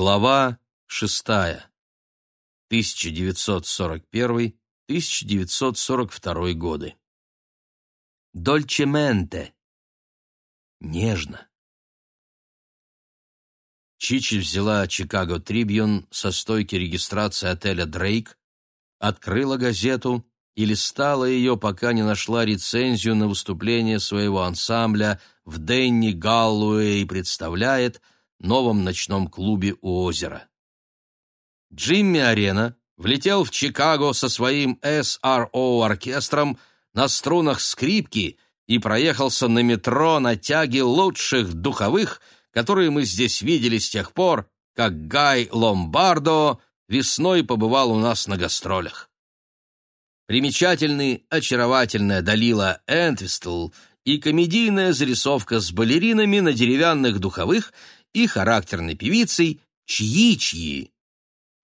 Глава шестая. 1941-1942 годы. Дольчементе. Нежно. Чичи взяла «Чикаго Трибьюн» со стойки регистрации отеля «Дрейк», открыла газету и листала ее, пока не нашла рецензию на выступление своего ансамбля в Дэнни Галлуэй представляет новом ночном клубе у озера. Джимми Арена влетел в Чикаго со своим SRO-оркестром на струнах скрипки и проехался на метро на тяге лучших духовых, которые мы здесь видели с тех пор, как Гай Ломбардо весной побывал у нас на гастролях. Примечательный, очаровательная Далила Энтвистл и комедийная зарисовка с балеринами на деревянных духовых и характерной певицей Чьи-Чьи.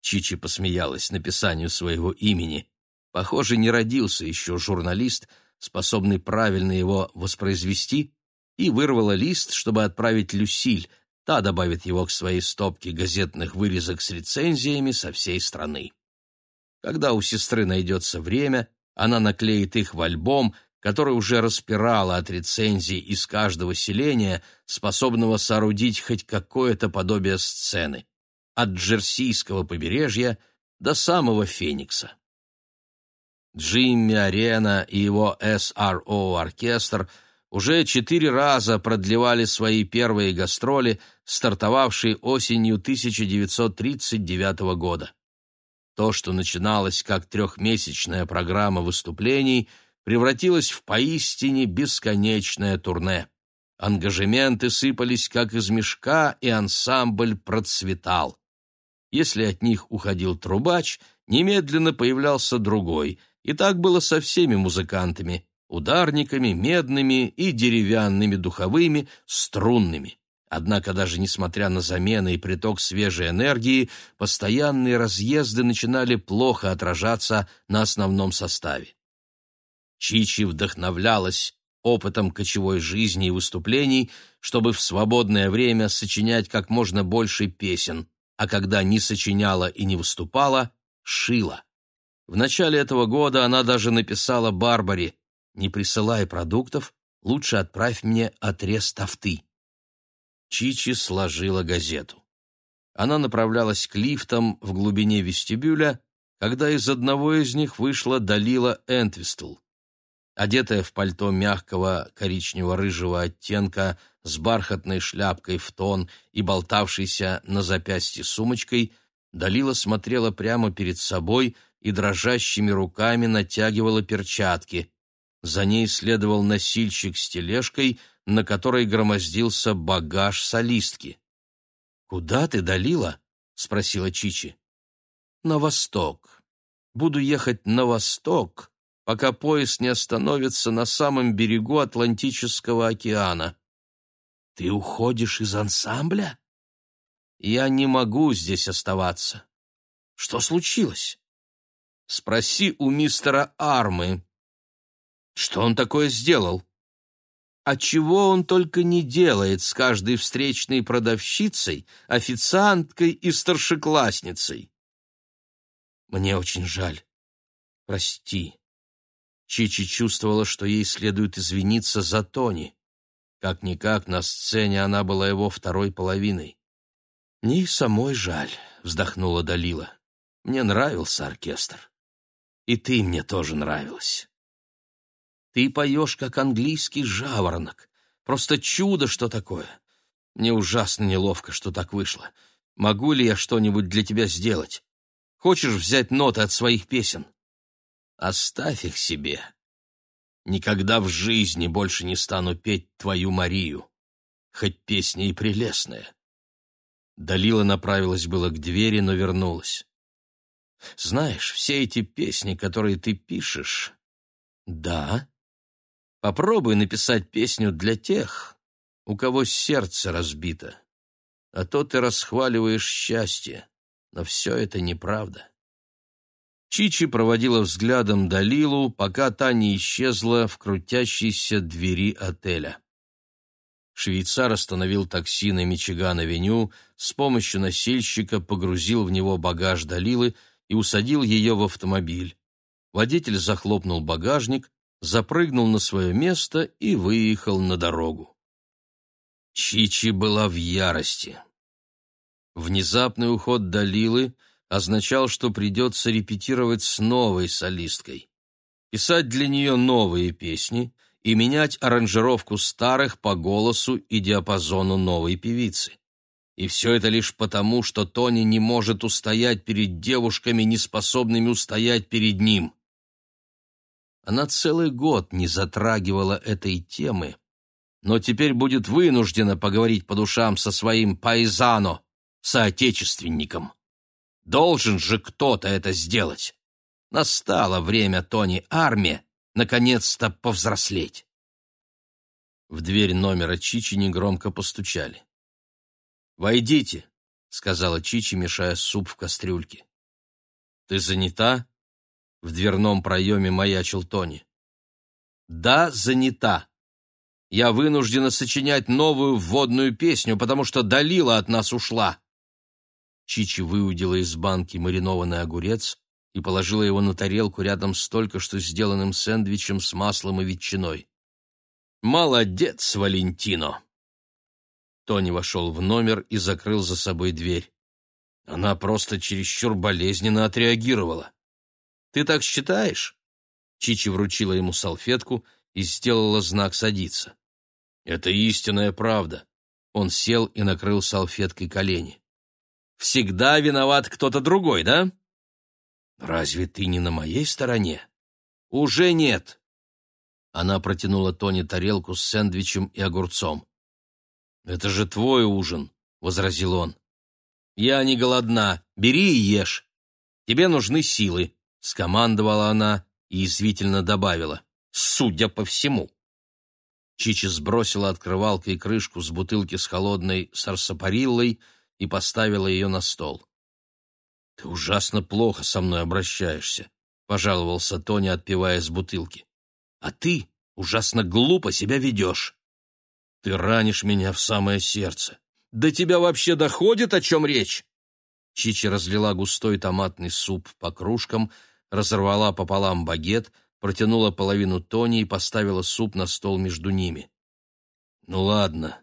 Чичи посмеялась написанию своего имени. Похоже, не родился еще журналист, способный правильно его воспроизвести, и вырвала лист, чтобы отправить Люсиль. Та добавит его к своей стопке газетных вырезок с рецензиями со всей страны. Когда у сестры найдется время, она наклеит их в альбом, который уже распирала от рецензий из каждого селения, способного соорудить хоть какое-то подобие сцены, от Джерсийского побережья до самого Феникса. Джимми Арена и его SRO-оркестр уже четыре раза продлевали свои первые гастроли, стартовавшие осенью 1939 года. То, что начиналось как трехмесячная программа выступлений – превратилось в поистине бесконечное турне. Ангажементы сыпались как из мешка, и ансамбль процветал. Если от них уходил трубач, немедленно появлялся другой, и так было со всеми музыкантами — ударниками, медными и деревянными духовыми, струнными. Однако даже несмотря на замены и приток свежей энергии, постоянные разъезды начинали плохо отражаться на основном составе. Чичи вдохновлялась опытом кочевой жизни и выступлений, чтобы в свободное время сочинять как можно больше песен, а когда не сочиняла и не выступала, шила. В начале этого года она даже написала Барбаре «Не присылай продуктов, лучше отправь мне отрез тафты». Чичи сложила газету. Она направлялась к лифтам в глубине вестибюля, когда из одного из них вышла Далила Энтвистл одетая в пальто мягкого коричнево-рыжего оттенка с бархатной шляпкой в тон и болтавшейся на запястье сумочкой, Далила смотрела прямо перед собой и дрожащими руками натягивала перчатки. За ней следовал носильщик с тележкой, на которой громоздился багаж солистки. «Куда ты, Далила?» — спросила Чичи. «На восток. Буду ехать на восток, пока поезд не остановится на самом берегу Атлантического океана. Ты уходишь из ансамбля? Я не могу здесь оставаться. Что случилось? Спроси у мистера Армы. Что он такое сделал? А чего он только не делает с каждой встречной продавщицей, официанткой и старшеклассницей? Мне очень жаль. Прости. Чичи чувствовала, что ей следует извиниться за Тони. Как-никак на сцене она была его второй половиной. «Мне самой жаль», — вздохнула Далила. «Мне нравился оркестр. И ты мне тоже нравилась. Ты поешь, как английский жаворонок. Просто чудо, что такое. Мне ужасно неловко, что так вышло. Могу ли я что-нибудь для тебя сделать? Хочешь взять ноты от своих песен?» Оставь их себе. Никогда в жизни больше не стану петь твою Марию, хоть песня и прелестная. Далила направилась было к двери, но вернулась. Знаешь, все эти песни, которые ты пишешь... Да. Попробуй написать песню для тех, у кого сердце разбито. А то ты расхваливаешь счастье, но все это неправда. Чичи проводила взглядом Далилу, пока та не исчезла в крутящейся двери отеля. Швейцар остановил такси на Мичиган-авеню, с помощью носильщика погрузил в него багаж Далилы и усадил ее в автомобиль. Водитель захлопнул багажник, запрыгнул на свое место и выехал на дорогу. Чичи была в ярости. Внезапный уход Далилы означал, что придется репетировать с новой солисткой, писать для нее новые песни и менять аранжировку старых по голосу и диапазону новой певицы. И все это лишь потому, что Тони не может устоять перед девушками, не способными устоять перед ним. Она целый год не затрагивала этой темы, но теперь будет вынуждена поговорить по душам со своим пайзано, соотечественником. Должен же кто-то это сделать. Настало время Тони Арми наконец-то повзрослеть. В дверь номера Чичи негромко постучали. «Войдите», — сказала Чичи, мешая суп в кастрюльке. «Ты занята?» В дверном проеме маячил Тони. «Да, занята. Я вынуждена сочинять новую вводную песню, потому что Далила от нас ушла». Чичи выудила из банки маринованный огурец и положила его на тарелку рядом с только что сделанным сэндвичем с маслом и ветчиной. «Молодец, Валентино!» Тони вошел в номер и закрыл за собой дверь. Она просто чересчур болезненно отреагировала. Ты так считаешь?» Чичи вручила ему салфетку и сделала знак «садиться». «Это истинная правда». Он сел и накрыл салфеткой колени. «Всегда виноват кто-то другой, да?» «Разве ты не на моей стороне?» «Уже нет». Она протянула Тони тарелку с сэндвичем и огурцом. «Это же твой ужин», — возразил он. «Я не голодна. Бери и ешь. Тебе нужны силы. — скомандовала она и извительно добавила. «Судя по всему». Чичи сбросила открывалкой крышку с бутылки с холодной сарсапариллой и поставила ее на стол. «Ты ужасно плохо со мной обращаешься», — пожаловался Тони, отпивая из бутылки. «А ты ужасно глупо себя ведешь. Ты ранишь меня в самое сердце. До тебя вообще доходит, о чем речь?» Чичи разлила густой томатный суп по кружкам, разорвала пополам багет, протянула половину Тони и поставила суп на стол между ними. «Ну ладно,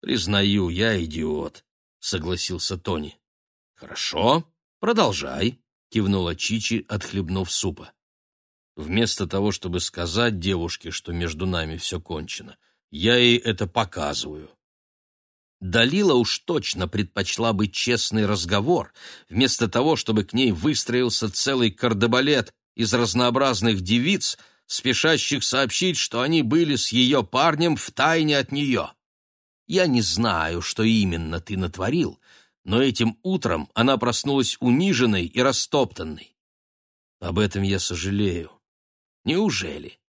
признаю, я идиот», — согласился Тони. «Хорошо, продолжай», — кивнула Чичи, отхлебнув супа. Вместо того, чтобы сказать девушке, что между нами все кончено, я ей это показываю. Далила уж точно предпочла бы честный разговор, вместо того, чтобы к ней выстроился целый кардебалет из разнообразных девиц, спешащих сообщить, что они были с ее парнем в тайне от нее. Я не знаю, что именно ты натворил, но этим утром она проснулась униженной и растоптанной. Об этом я сожалею. Неужели?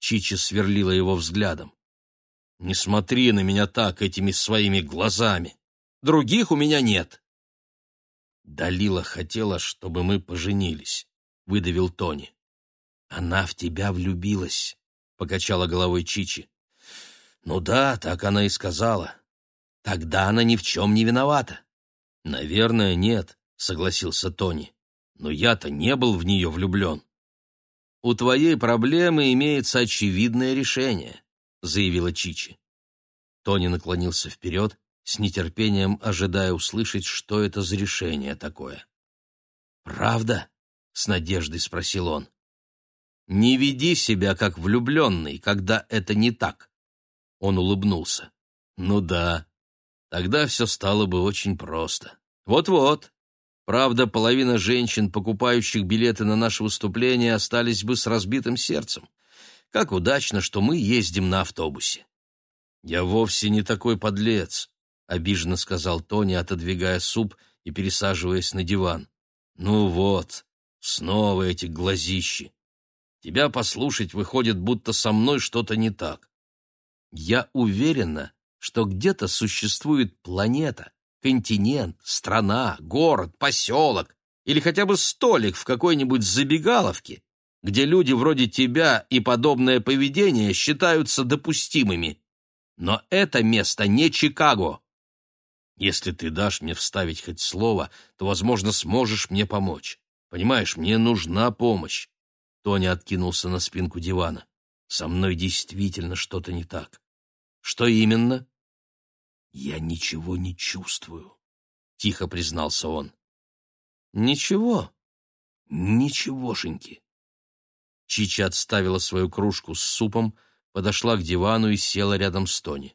Чичи сверлила его взглядом. Не смотри на меня так этими своими глазами. Других у меня нет. Далила хотела, чтобы мы поженились, выдавил Тони. Она в тебя влюбилась, покачала головой Чичи. Ну да, так она и сказала. Тогда она ни в чем не виновата. Наверное, нет, согласился Тони. Но я-то не был в нее влюблен. У твоей проблемы имеется очевидное решение заявила Чичи. Тони наклонился вперед, с нетерпением ожидая услышать, что это за решение такое. «Правда?» — с надеждой спросил он. «Не веди себя как влюбленный, когда это не так». Он улыбнулся. «Ну да, тогда все стало бы очень просто. Вот-вот. Правда, половина женщин, покупающих билеты на наше выступление, остались бы с разбитым сердцем. Как удачно, что мы ездим на автобусе. Я вовсе не такой подлец, обиженно сказал Тони, отодвигая суп и пересаживаясь на диван. Ну вот, снова эти глазищи. Тебя послушать выходит, будто со мной что-то не так. Я уверена, что где-то существует планета, континент, страна, город, поселок или хотя бы столик в какой-нибудь забегаловке, где люди вроде тебя и подобное поведение считаются допустимыми. Но это место не Чикаго. Если ты дашь мне вставить хоть слово, то, возможно, сможешь мне помочь. Понимаешь, мне нужна помощь. Тони откинулся на спинку дивана. Со мной действительно что-то не так. Что именно? Я ничего не чувствую, тихо признался он. Ничего. Ничегошеньки. Чича отставила свою кружку с супом, подошла к дивану и села рядом с Тони.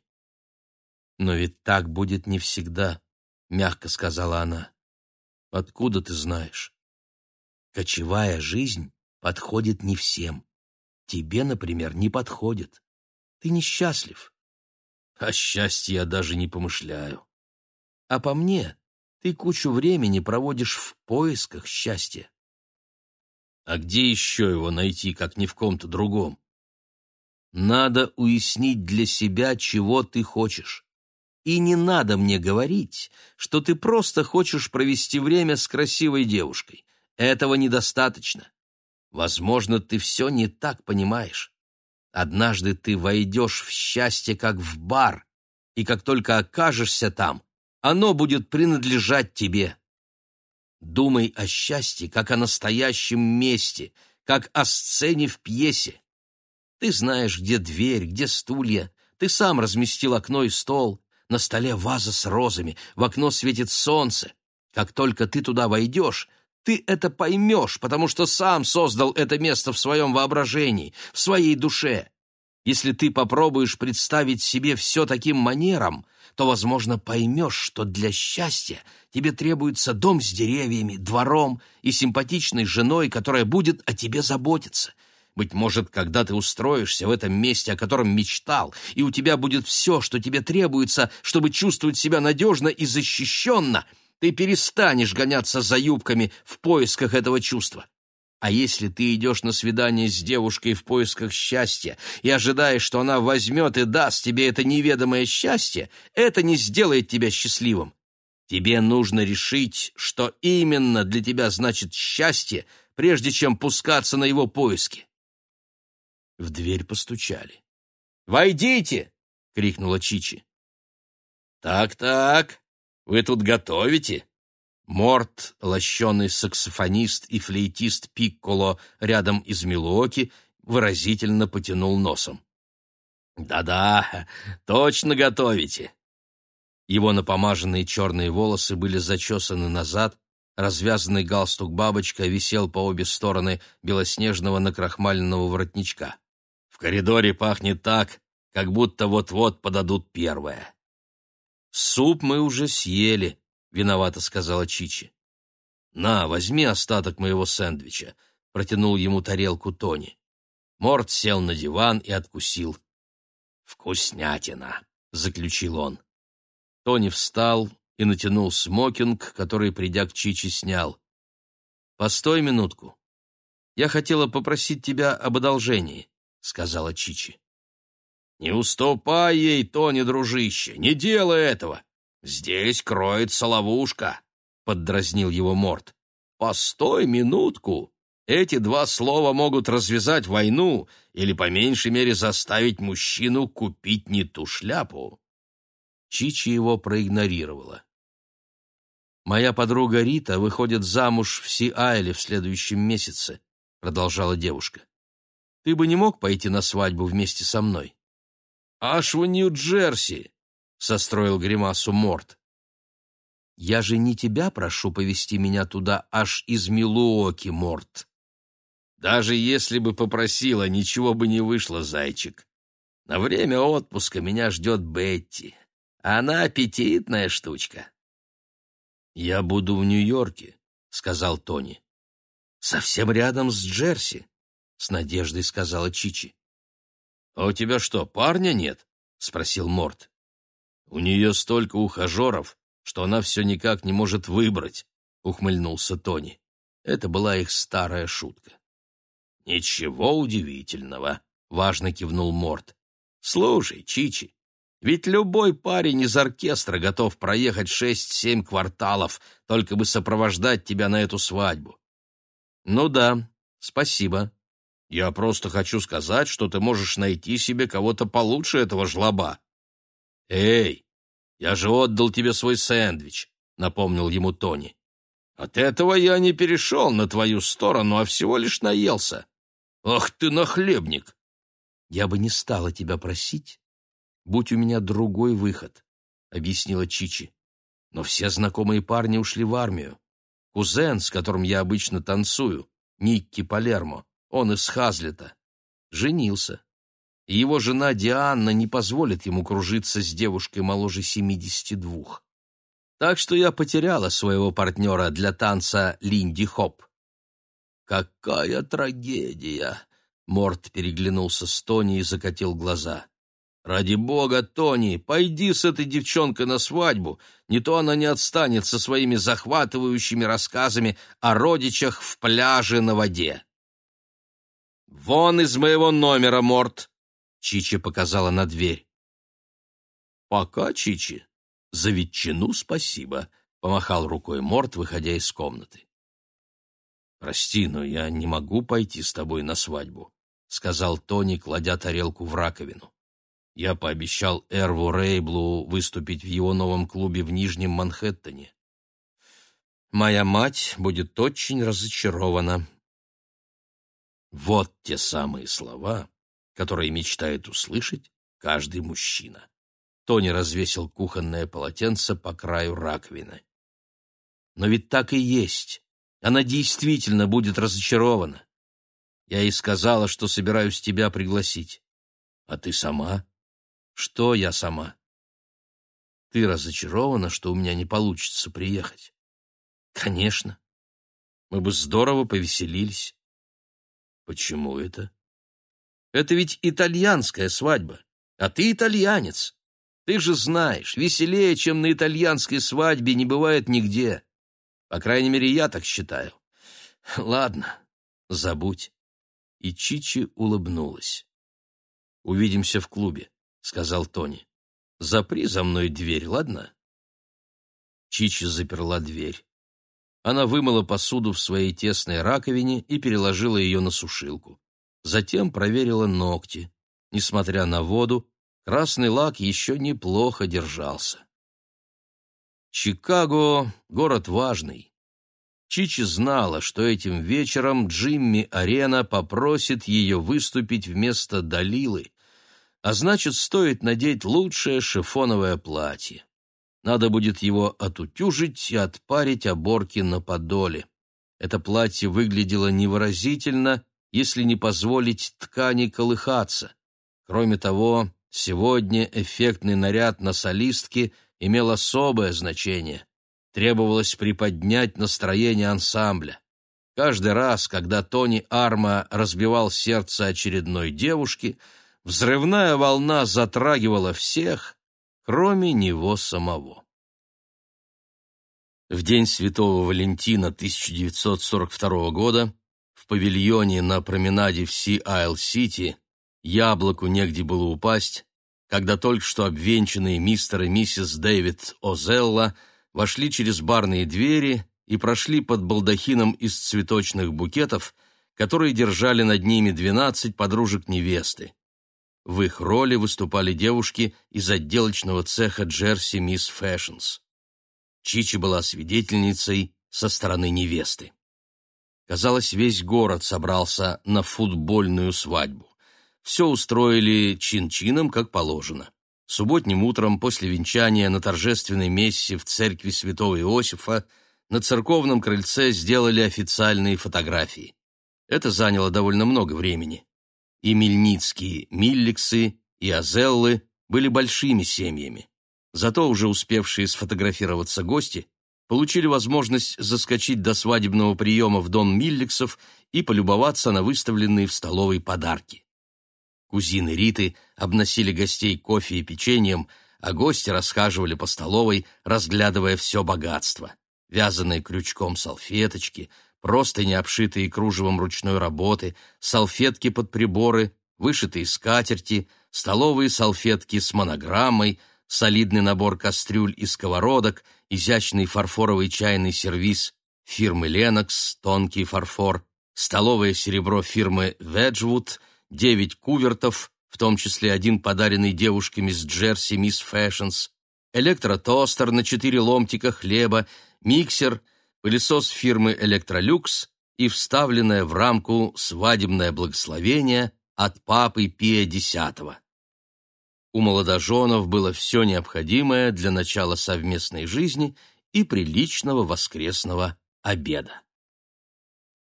«Но ведь так будет не всегда», — мягко сказала она. «Откуда ты знаешь?» «Кочевая жизнь подходит не всем. Тебе, например, не подходит. Ты несчастлив». «О счастье я даже не помышляю». «А по мне, ты кучу времени проводишь в поисках счастья». «А где еще его найти, как ни в ком-то другом?» «Надо уяснить для себя, чего ты хочешь». И не надо мне говорить, что ты просто хочешь провести время с красивой девушкой. Этого недостаточно. Возможно, ты все не так понимаешь. Однажды ты войдешь в счастье, как в бар, и как только окажешься там, оно будет принадлежать тебе. Думай о счастье, как о настоящем месте, как о сцене в пьесе. Ты знаешь, где дверь, где стулья, ты сам разместил окно и стол, на столе ваза с розами, в окно светит солнце. Как только ты туда войдешь, ты это поймешь, потому что сам создал это место в своем воображении, в своей душе. Если ты попробуешь представить себе все таким манером, то, возможно, поймешь, что для счастья тебе требуется дом с деревьями, двором и симпатичной женой, которая будет о тебе заботиться — быть может, когда ты устроишься в этом месте, о котором мечтал, и у тебя будет все, что тебе требуется, чтобы чувствовать себя надежно и защищенно, ты перестанешь гоняться за юбками в поисках этого чувства. А если ты идешь на свидание с девушкой в поисках счастья и ожидаешь, что она возьмет и даст тебе это неведомое счастье, это не сделает тебя счастливым. Тебе нужно решить, что именно для тебя значит счастье, прежде чем пускаться на его поиски. В дверь постучали. «Войдите!» — крикнула Чичи. «Так-так, вы тут готовите?» Морт, лощеный саксофонист и флейтист Пикколо рядом из Милуоки, выразительно потянул носом. «Да-да, точно готовите!» Его напомаженные черные волосы были зачесаны назад, развязанный галстук-бабочка висел по обе стороны белоснежного накрахмаленного воротничка коридоре пахнет так, как будто вот-вот подадут первое. «Суп мы уже съели», — виновато сказала Чичи. «На, возьми остаток моего сэндвича», — протянул ему тарелку Тони. Морт сел на диван и откусил. «Вкуснятина», — заключил он. Тони встал и натянул смокинг, который, придя к Чичи, снял. «Постой минутку. Я хотела попросить тебя об одолжении. — сказала Чичи. «Не уступай ей, Тони, дружище, не делай этого. Здесь кроется ловушка», — поддразнил его Морт. «Постой минутку. Эти два слова могут развязать войну или, по меньшей мере, заставить мужчину купить не ту шляпу». Чичи его проигнорировала. «Моя подруга Рита выходит замуж в Си-Айле в следующем месяце», — продолжала девушка. Ты бы не мог пойти на свадьбу вместе со мной? Аж в Нью-Джерси, состроил гримасу Морт. Я же не тебя прошу повести меня туда аж из Милуоки, Морт. Даже если бы попросила, ничего бы не вышло, зайчик. На время отпуска меня ждет Бетти. Она аппетитная штучка. Я буду в Нью-Йорке, сказал Тони. Совсем рядом с Джерси с надеждой сказала Чичи. «А у тебя что, парня нет?» — спросил Морт. «У нее столько ухажеров, что она все никак не может выбрать», — ухмыльнулся Тони. Это была их старая шутка. «Ничего удивительного», — важно кивнул Морт. «Слушай, Чичи, ведь любой парень из оркестра готов проехать шесть-семь кварталов, только бы сопровождать тебя на эту свадьбу». «Ну да, спасибо», я просто хочу сказать, что ты можешь найти себе кого-то получше этого жлоба. «Эй, я же отдал тебе свой сэндвич», — напомнил ему Тони. «От этого я не перешел на твою сторону, а всего лишь наелся. Ах ты нахлебник!» «Я бы не стала тебя просить, будь у меня другой выход», — объяснила Чичи. «Но все знакомые парни ушли в армию. Кузен, с которым я обычно танцую, Никки Палермо, он из Хазлета, женился его жена Дианна не позволит ему кружиться с девушкой моложе 72. Так что я потеряла своего партнера для танца Линди Хоп. «Какая трагедия!» Морт переглянулся с Тони и закатил глаза. «Ради бога, Тони, пойди с этой девчонкой на свадьбу, не то она не отстанет со своими захватывающими рассказами о родичах в пляже на воде». «Вон из моего номера, Морт!» Чичи показала на дверь. «Пока, Чичи. За ветчину спасибо», — помахал рукой Морт, выходя из комнаты. «Прости, но я не могу пойти с тобой на свадьбу», — сказал Тони, кладя тарелку в раковину. «Я пообещал Эрву Рейблу выступить в его новом клубе в Нижнем Манхэттене. Моя мать будет очень разочарована». Вот те самые слова, которые мечтает услышать каждый мужчина. Тони развесил кухонное полотенце по краю раковины. Но ведь так и есть. Она действительно будет разочарована. Я ей сказала, что собираюсь тебя пригласить. А ты сама? Что я сама? Ты разочарована, что у меня не получится приехать? Конечно. Мы бы здорово повеселились. Почему это? Это ведь итальянская свадьба, а ты итальянец. Ты же знаешь, веселее, чем на итальянской свадьбе, не бывает нигде. По крайней мере, я так считаю. Ладно, забудь. И Чичи улыбнулась. «Увидимся в клубе», — сказал Тони. «Запри за мной дверь, ладно?» Чичи заперла дверь. Она вымыла посуду в своей тесной раковине и переложила ее на сушилку. Затем проверила ногти. Несмотря на воду, красный лак еще неплохо держался. Чикаго — город важный. Чичи знала, что этим вечером Джимми Арена попросит ее выступить вместо Далилы, а значит, стоит надеть лучшее шифоновое платье. Надо будет его отутюжить и отпарить оборки на подоле. Это платье выглядело невыразительно если не позволить ткани колыхаться. Кроме того, сегодня эффектный наряд на солистке имел особое значение. Требовалось приподнять настроение ансамбля. Каждый раз, когда Тони Арма разбивал сердце очередной девушки, взрывная волна затрагивала всех, кроме него самого. В день Святого Валентина 1942 года в павильоне на променаде в Си-Айл-Сити яблоку негде было упасть, когда только что обвенчанные мистер и миссис Дэвид Озелла вошли через барные двери и прошли под балдахином из цветочных букетов, которые держали над ними двенадцать подружек невесты. В их роли выступали девушки из отделочного цеха Jersey Miss Fashions. Чичи была свидетельницей со стороны невесты. Казалось, весь город собрался на футбольную свадьбу. Все устроили чин-чином, как положено. Субботним утром после венчания на торжественной мессе в церкви святого Иосифа на церковном крыльце сделали официальные фотографии. Это заняло довольно много времени. И Мельницкие, Милликсы и Азеллы были большими семьями. Зато уже успевшие сфотографироваться гости получили возможность заскочить до свадебного приема в дом Милликсов и полюбоваться на выставленные в столовой подарки. Кузины Риты обносили гостей кофе и печеньем, а гости расхаживали по столовой, разглядывая все богатство. Вязаные крючком салфеточки, простыни, обшитые кружевом ручной работы, салфетки под приборы, вышитые скатерти, столовые салфетки с монограммой, солидный набор кастрюль и сковородок, изящный фарфоровый чайный сервиз фирмы «Ленокс», тонкий фарфор, столовое серебро фирмы «Веджвуд», девять кувертов, в том числе один подаренный девушками с Jersey Miss Fashions, электротостер на четыре ломтика хлеба, миксер, пылесос фирмы «Электролюкс» и вставленное в рамку свадебное благословение от папы Пия X. У молодоженов было все необходимое для начала совместной жизни и приличного воскресного обеда.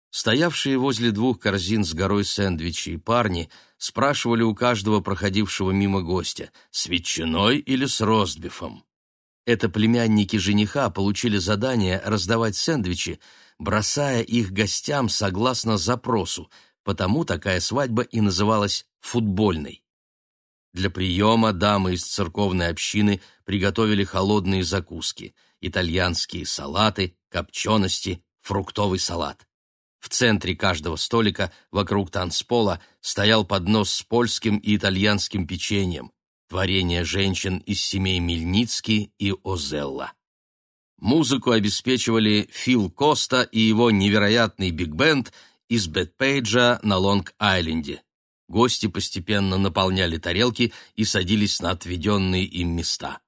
Стоявшие возле двух корзин с горой сэндвичей парни спрашивали у каждого проходившего мимо гостя, с ветчиной или с ростбифом. Это племянники жениха получили задание раздавать сэндвичи, бросая их гостям согласно запросу, потому такая свадьба и называлась футбольной. Для приема дамы из церковной общины приготовили холодные закуски, итальянские салаты, копчености, фруктовый салат. В центре каждого столика вокруг танцпола стоял поднос с польским и итальянским печеньем, творение женщин из семей Мельницки и Озелла. Музыку обеспечивали Фил Коста и его невероятный биг-бенд из Бэтпейджа на Лонг-Айленде. Гости постепенно наполняли тарелки и садились на отведенные им места.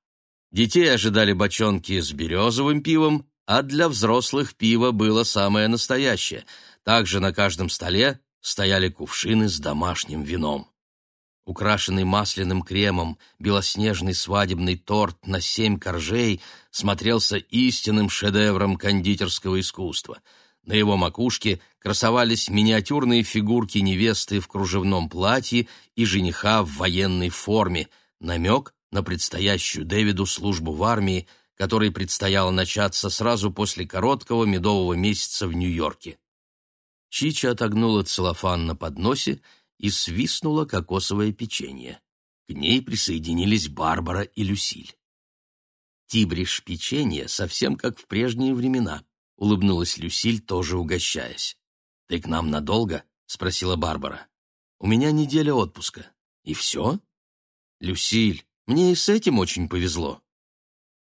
Детей ожидали бочонки с березовым пивом, а для взрослых пиво было самое настоящее. Также на каждом столе стояли кувшины с домашним вином. Украшенный масляным кремом белоснежный свадебный торт на семь коржей смотрелся истинным шедевром кондитерского искусства — на его макушке красовались миниатюрные фигурки невесты в кружевном платье и жениха в военной форме, намек на предстоящую Дэвиду службу в армии, которой предстояло начаться сразу после короткого медового месяца в Нью-Йорке. Чича отогнула целлофан на подносе и свистнула кокосовое печенье. К ней присоединились Барбара и Люсиль. Тибриш печенье совсем как в прежние времена улыбнулась Люсиль, тоже угощаясь. «Ты к нам надолго?» — спросила Барбара. «У меня неделя отпуска. И все?» «Люсиль, мне и с этим очень повезло.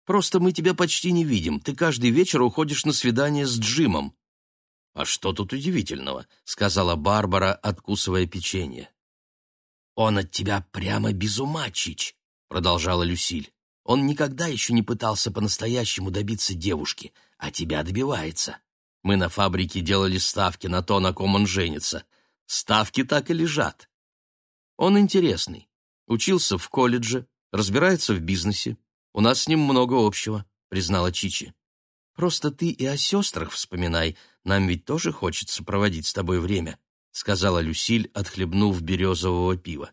Просто мы тебя почти не видим. Ты каждый вечер уходишь на свидание с Джимом». «А что тут удивительного?» — сказала Барбара, откусывая печенье. «Он от тебя прямо без ума, Чич», — продолжала Люсиль. «Он никогда еще не пытался по-настоящему добиться девушки а тебя добивается. Мы на фабрике делали ставки на то, на ком он женится. Ставки так и лежат. Он интересный. Учился в колледже, разбирается в бизнесе. У нас с ним много общего, признала Чичи. Просто ты и о сестрах вспоминай. Нам ведь тоже хочется проводить с тобой время, сказала Люсиль, отхлебнув березового пива.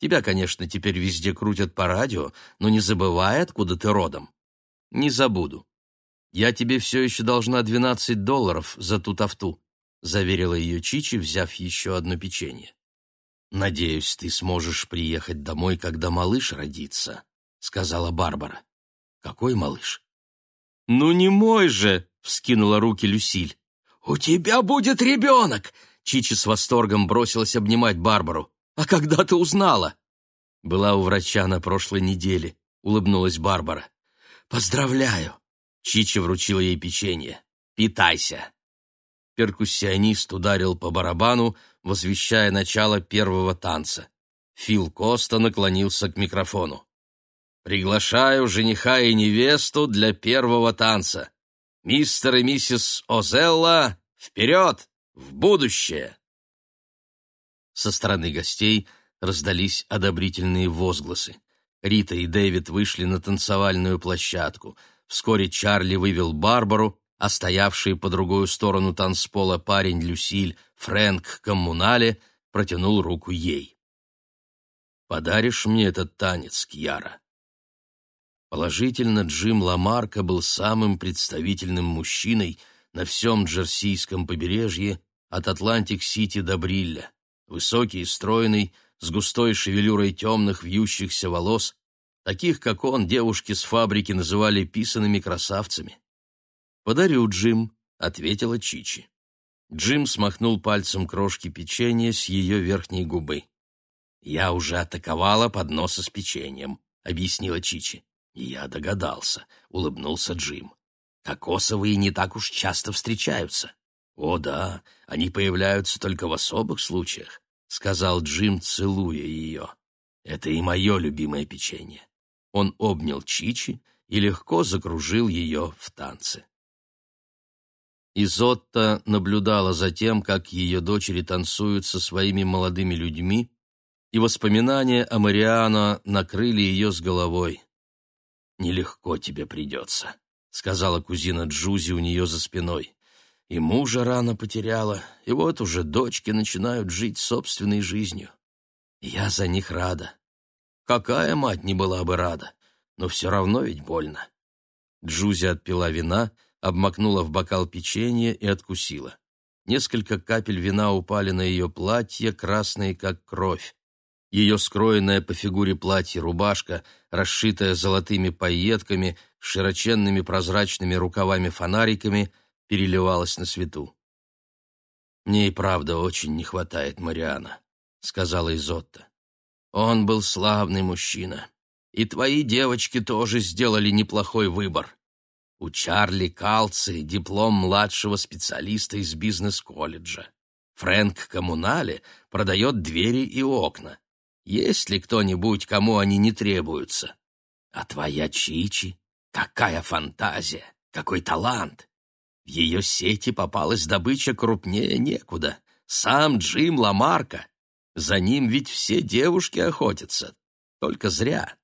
Тебя, конечно, теперь везде крутят по радио, но не забывай, откуда ты родом. Не забуду. «Я тебе все еще должна двенадцать долларов за ту тафту», — заверила ее Чичи, взяв еще одно печенье. «Надеюсь, ты сможешь приехать домой, когда малыш родится», — сказала Барбара. «Какой малыш?» «Ну не мой же!» — вскинула руки Люсиль. «У тебя будет ребенок!» Чичи с восторгом бросилась обнимать Барбару. «А когда ты узнала?» «Была у врача на прошлой неделе», — улыбнулась Барбара. «Поздравляю! Чичи вручила ей печенье. «Питайся!» Перкуссионист ударил по барабану, возвещая начало первого танца. Фил Коста наклонился к микрофону. «Приглашаю жениха и невесту для первого танца. Мистер и миссис Озелла, вперед, в будущее!» Со стороны гостей раздались одобрительные возгласы. Рита и Дэвид вышли на танцевальную площадку — Вскоре Чарли вывел Барбару, а стоявший по другую сторону танцпола парень Люсиль, Фрэнк Коммунале, протянул руку ей. «Подаришь мне этот танец, Кьяра?» Положительно, Джим Ламарка был самым представительным мужчиной на всем Джерсийском побережье от Атлантик-Сити до Бриэлля. Высокий и стройный, с густой шевелюрой темных вьющихся волос, Таких, как он, девушки с фабрики называли писанными красавцами. «Благодарю, Джим», — ответила Чичи. Джим смахнул пальцем крошки печенья с ее верхней губы. «Я уже атаковала подносы с печеньем», — объяснила Чичи. «Я догадался», — улыбнулся Джим. «Кокосовые не так уж часто встречаются». «О да, они появляются только в особых случаях», — сказал Джим, целуя ее. Это и мое любимое печенье». Он обнял Чичи и легко закружил ее в танце. Изотта наблюдала за тем, как ее дочери танцуют со своими молодыми людьми, и воспоминания о Мариано накрыли ее с головой. «Нелегко тебе придется», — сказала кузина Джузи у нее за спиной. «И мужа рано потеряла, и вот уже дочки начинают жить собственной жизнью. Я за них рада. Какая мать не была бы рада, но все равно ведь больно». Джузи отпила вина, обмакнула в бокал печенье и откусила. Несколько капель вина упали на ее платье, красные как кровь. Ее скроенная по фигуре платье рубашка, расшитая золотыми пайетками, широченными прозрачными рукавами-фонариками, переливалась на свету. «Мне и правда очень не хватает Мариана», — сказала Изотта. «Он был славный мужчина, и твои девочки тоже сделали неплохой выбор. У Чарли Калци диплом младшего специалиста из бизнес-колледжа. Фрэнк Коммунале продает двери и окна. Есть ли кто-нибудь, кому они не требуются? А твоя Чичи? Какая фантазия! Какой талант! В ее сети попалась добыча крупнее некуда. Сам Джим Ламарка. За ним ведь все девушки охотятся. Только зря.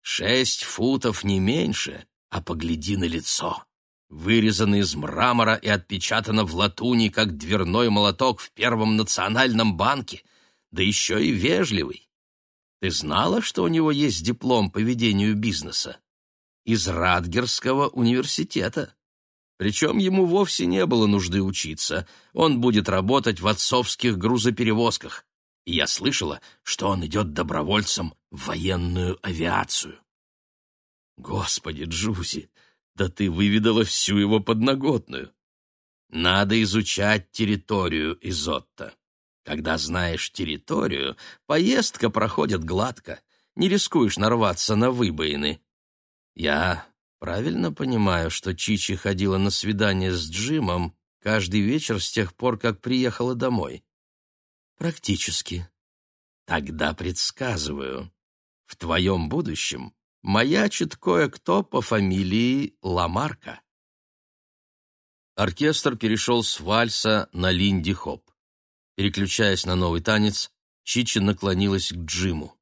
Шесть футов не меньше, а погляди на лицо. Вырезано из мрамора и отпечатано в латуни, как дверной молоток в Первом национальном банке, да еще и вежливый. Ты знала, что у него есть диплом по ведению бизнеса? Из Радгерского университета. Причем ему вовсе не было нужды учиться. Он будет работать в отцовских грузоперевозках. И я слышала, что он идет добровольцем в военную авиацию. Господи, Джузи, да ты выведала всю его подноготную. Надо изучать территорию Изотта. Когда знаешь территорию, поездка проходит гладко, не рискуешь нарваться на выбоины. Я правильно понимаю, что Чичи ходила на свидание с Джимом каждый вечер с тех пор, как приехала домой? Практически. Тогда предсказываю. В твоем будущем маячит кое-кто по фамилии Ламарка. Оркестр перешел с вальса на линди-хоп. Переключаясь на новый танец, Чичи наклонилась к Джиму.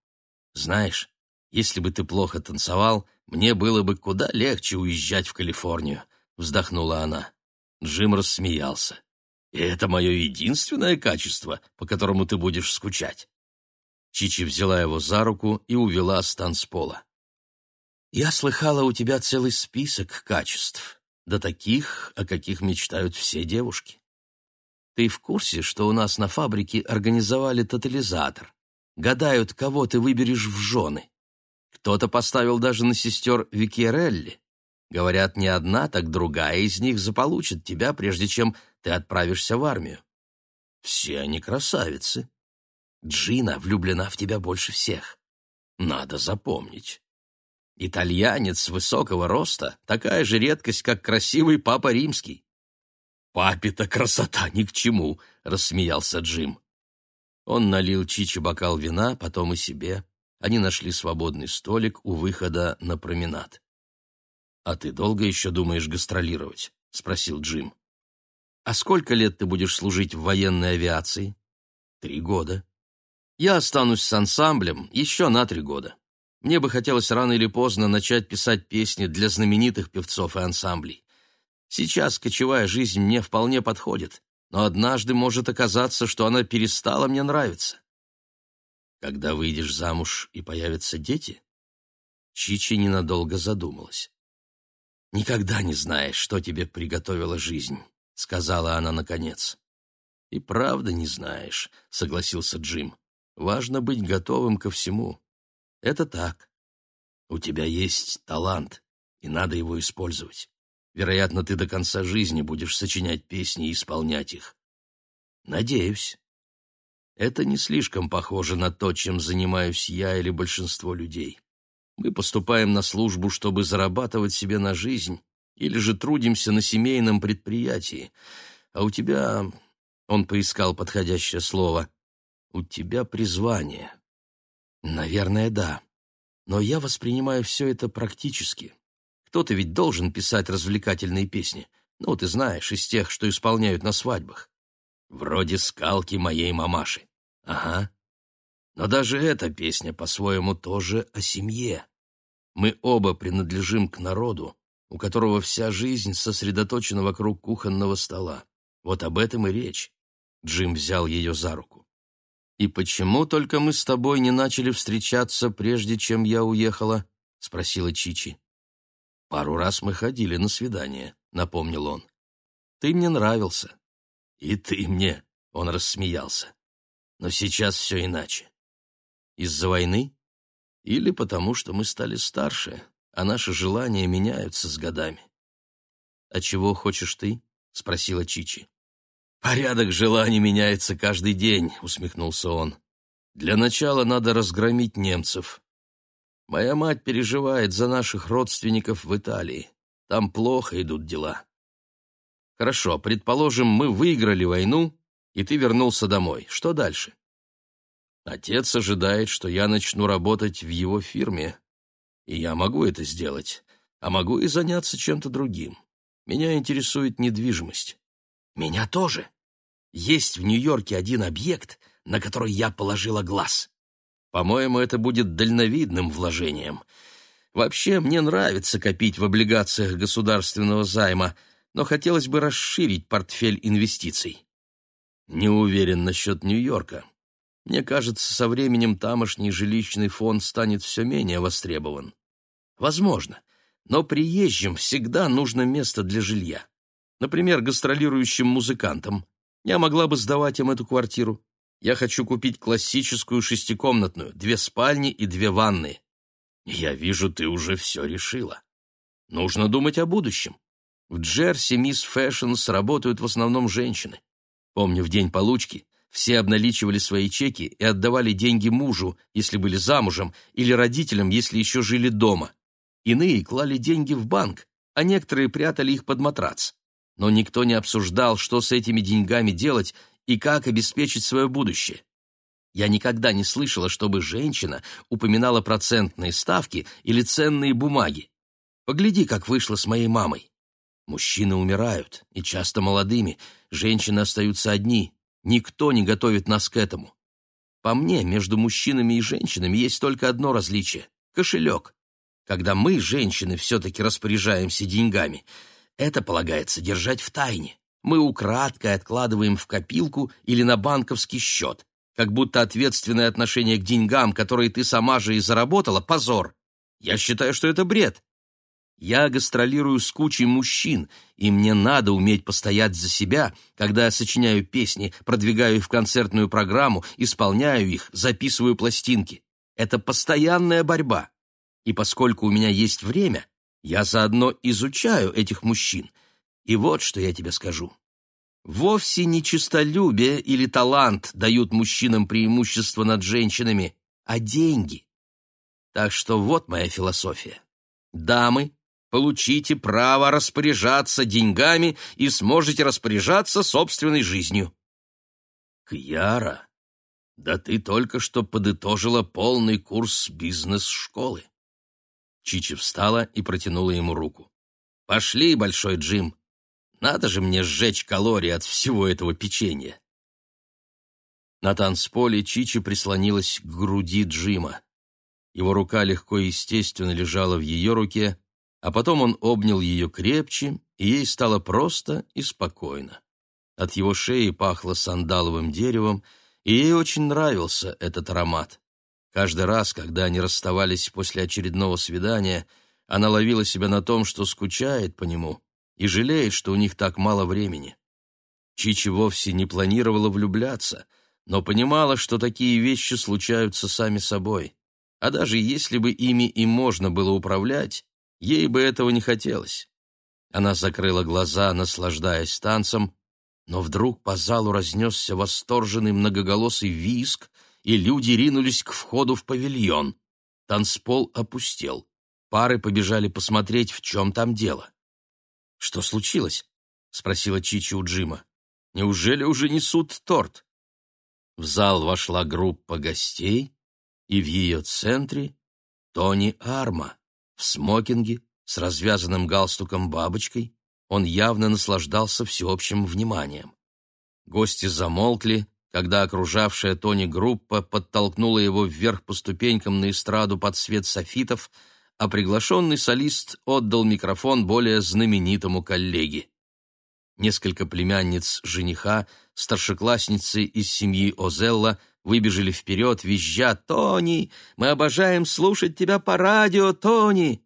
«Знаешь, если бы ты плохо танцевал, мне было бы куда легче уезжать в Калифорнию», — вздохнула она. Джим рассмеялся. «И это мое единственное качество, по которому ты будешь скучать». Чичи взяла его за руку и увела с танцпола. «Я слыхала, у тебя целый список качеств, да таких, о каких мечтают все девушки. Ты в курсе, что у нас на фабрике организовали тотализатор? Гадают, кого ты выберешь в жены. Кто-то поставил даже на сестер Викерелли. Говорят, не одна, так другая из них заполучит тебя, прежде чем ты отправишься в армию. Все они красавицы. Джина влюблена в тебя больше всех. Надо запомнить. Итальянец высокого роста — такая же редкость, как красивый папа римский. «Папе-то красота ни к чему!» — рассмеялся Джим. Он налил Чичи бокал вина, потом и себе. Они нашли свободный столик у выхода на променад. «А ты долго еще думаешь гастролировать?» — спросил Джим. «А сколько лет ты будешь служить в военной авиации?» «Три года. Я останусь с ансамблем еще на три года. Мне бы хотелось рано или поздно начать писать песни для знаменитых певцов и ансамблей. Сейчас кочевая жизнь мне вполне подходит, но однажды может оказаться, что она перестала мне нравиться. Когда выйдешь замуж и появятся дети? Чичи ненадолго задумалась. «Никогда не знаешь, что тебе приготовила жизнь», — сказала она наконец. «И правда не знаешь», — согласился Джим. «Важно быть готовым ко всему. Это так. У тебя есть талант, и надо его использовать. Вероятно, ты до конца жизни будешь сочинять песни и исполнять их. Надеюсь. Это не слишком похоже на то, чем занимаюсь я или большинство людей. Мы поступаем на службу, чтобы зарабатывать себе на жизнь, или же трудимся на семейном предприятии. А у тебя, он поискал подходящее слово, у тебя призвание. Наверное, да. Но я воспринимаю все это практически. Кто-то ведь должен писать развлекательные песни. Ну, ты знаешь, из тех, что исполняют на свадьбах. Вроде скалки моей мамаши. Ага. Но даже эта песня по-своему тоже о семье. Мы оба принадлежим к народу, у которого вся жизнь сосредоточена вокруг кухонного стола. Вот об этом и речь. Джим взял ее за руку. «И почему только мы с тобой не начали встречаться, прежде чем я уехала?» — спросила Чичи. «Пару раз мы ходили на свидание», — напомнил он. «Ты мне нравился». «И ты мне», — он рассмеялся. «Но сейчас все иначе». «Из-за войны? Или потому, что мы стали старше, а наши желания меняются с годами?» «А чего хочешь ты?» — спросила Чичи. «Порядок желаний меняется каждый день», — усмехнулся он. «Для начала надо разгромить немцев. Моя мать переживает за наших родственников в Италии. Там плохо идут дела». «Хорошо, предположим, мы выиграли войну, и ты вернулся домой. Что дальше?» «Отец ожидает, что я начну работать в его фирме, и я могу это сделать, а могу и заняться чем-то другим. Меня интересует недвижимость». Меня тоже. Есть в Нью-Йорке один объект, на который я положила глаз. По-моему, это будет дальновидным вложением. Вообще, мне нравится копить в облигациях государственного займа, но хотелось бы расширить портфель инвестиций. Не уверен насчет Нью-Йорка. Мне кажется, со временем тамошний жилищный фонд станет все менее востребован. Возможно, но приезжим всегда нужно место для жилья. Например, гастролирующим музыкантам. Я могла бы сдавать им эту квартиру. Я хочу купить классическую шестикомнатную, две спальни и две ванны. Я вижу, ты уже все решила. Нужно думать о будущем. В Jersey Miss Fashions работают в основном женщины. Помню, в день получки все обналичивали свои чеки и отдавали деньги мужу, если были замужем, или родителям, если еще жили дома. Иные клали деньги в банк, а некоторые прятали их под матрац но никто не обсуждал, что с этими деньгами делать и как обеспечить свое будущее. Я никогда не слышала, чтобы женщина упоминала процентные ставки или ценные бумаги. Погляди, как вышло с моей мамой. Мужчины умирают, и часто молодыми, женщины остаются одни. Никто не готовит нас к этому. По мне, между мужчинами и женщинами есть только одно различие — кошелек. Когда мы, женщины, все-таки распоряжаемся деньгами — это полагается держать в тайне. Мы украдкой откладываем в копилку или на банковский счет, как будто ответственное отношение к деньгам, которые ты сама же и заработала, позор. Я считаю, что это бред. Я гастролирую с кучей мужчин, и мне надо уметь постоять за себя, когда я сочиняю песни, продвигаю их в концертную программу, исполняю их, записываю пластинки. Это постоянная борьба. И поскольку у меня есть время, я заодно изучаю этих мужчин. И вот что я тебе скажу. Вовсе не честолюбие или талант дают мужчинам преимущество над женщинами, а деньги. Так что вот моя философия. Дамы, получите право распоряжаться деньгами и сможете распоряжаться собственной жизнью. Кьяра, да ты только что подытожила полный курс бизнес-школы. Чичи встала и протянула ему руку. «Пошли, Большой Джим! Надо же мне сжечь калории от всего этого печенья!» На танцполе Чичи прислонилась к груди Джима. Его рука легко и естественно лежала в ее руке, а потом он обнял ее крепче, и ей стало просто и спокойно. От его шеи пахло сандаловым деревом, и ей очень нравился этот аромат. Каждый раз, когда они расставались после очередного свидания, она ловила себя на том, что скучает по нему и жалеет, что у них так мало времени. Чичи вовсе не планировала влюбляться, но понимала, что такие вещи случаются сами собой. А даже если бы ими и можно было управлять, ей бы этого не хотелось. Она закрыла глаза, наслаждаясь танцем, но вдруг по залу разнесся восторженный многоголосый визг, и люди ринулись к входу в павильон. Танцпол опустел. Пары побежали посмотреть, в чем там дело. «Что случилось?» — спросила Чичи у Джима. «Неужели уже несут торт?» В зал вошла группа гостей, и в ее центре Тони Арма в смокинге с развязанным галстуком-бабочкой. Он явно наслаждался всеобщим вниманием. Гости замолкли, когда окружавшая Тони группа подтолкнула его вверх по ступенькам на эстраду под свет софитов, а приглашенный солист отдал микрофон более знаменитому коллеге. Несколько племянниц жениха, старшеклассницы из семьи Озелла, выбежали вперед, визжа «Тони! Мы обожаем слушать тебя по радио, Тони!»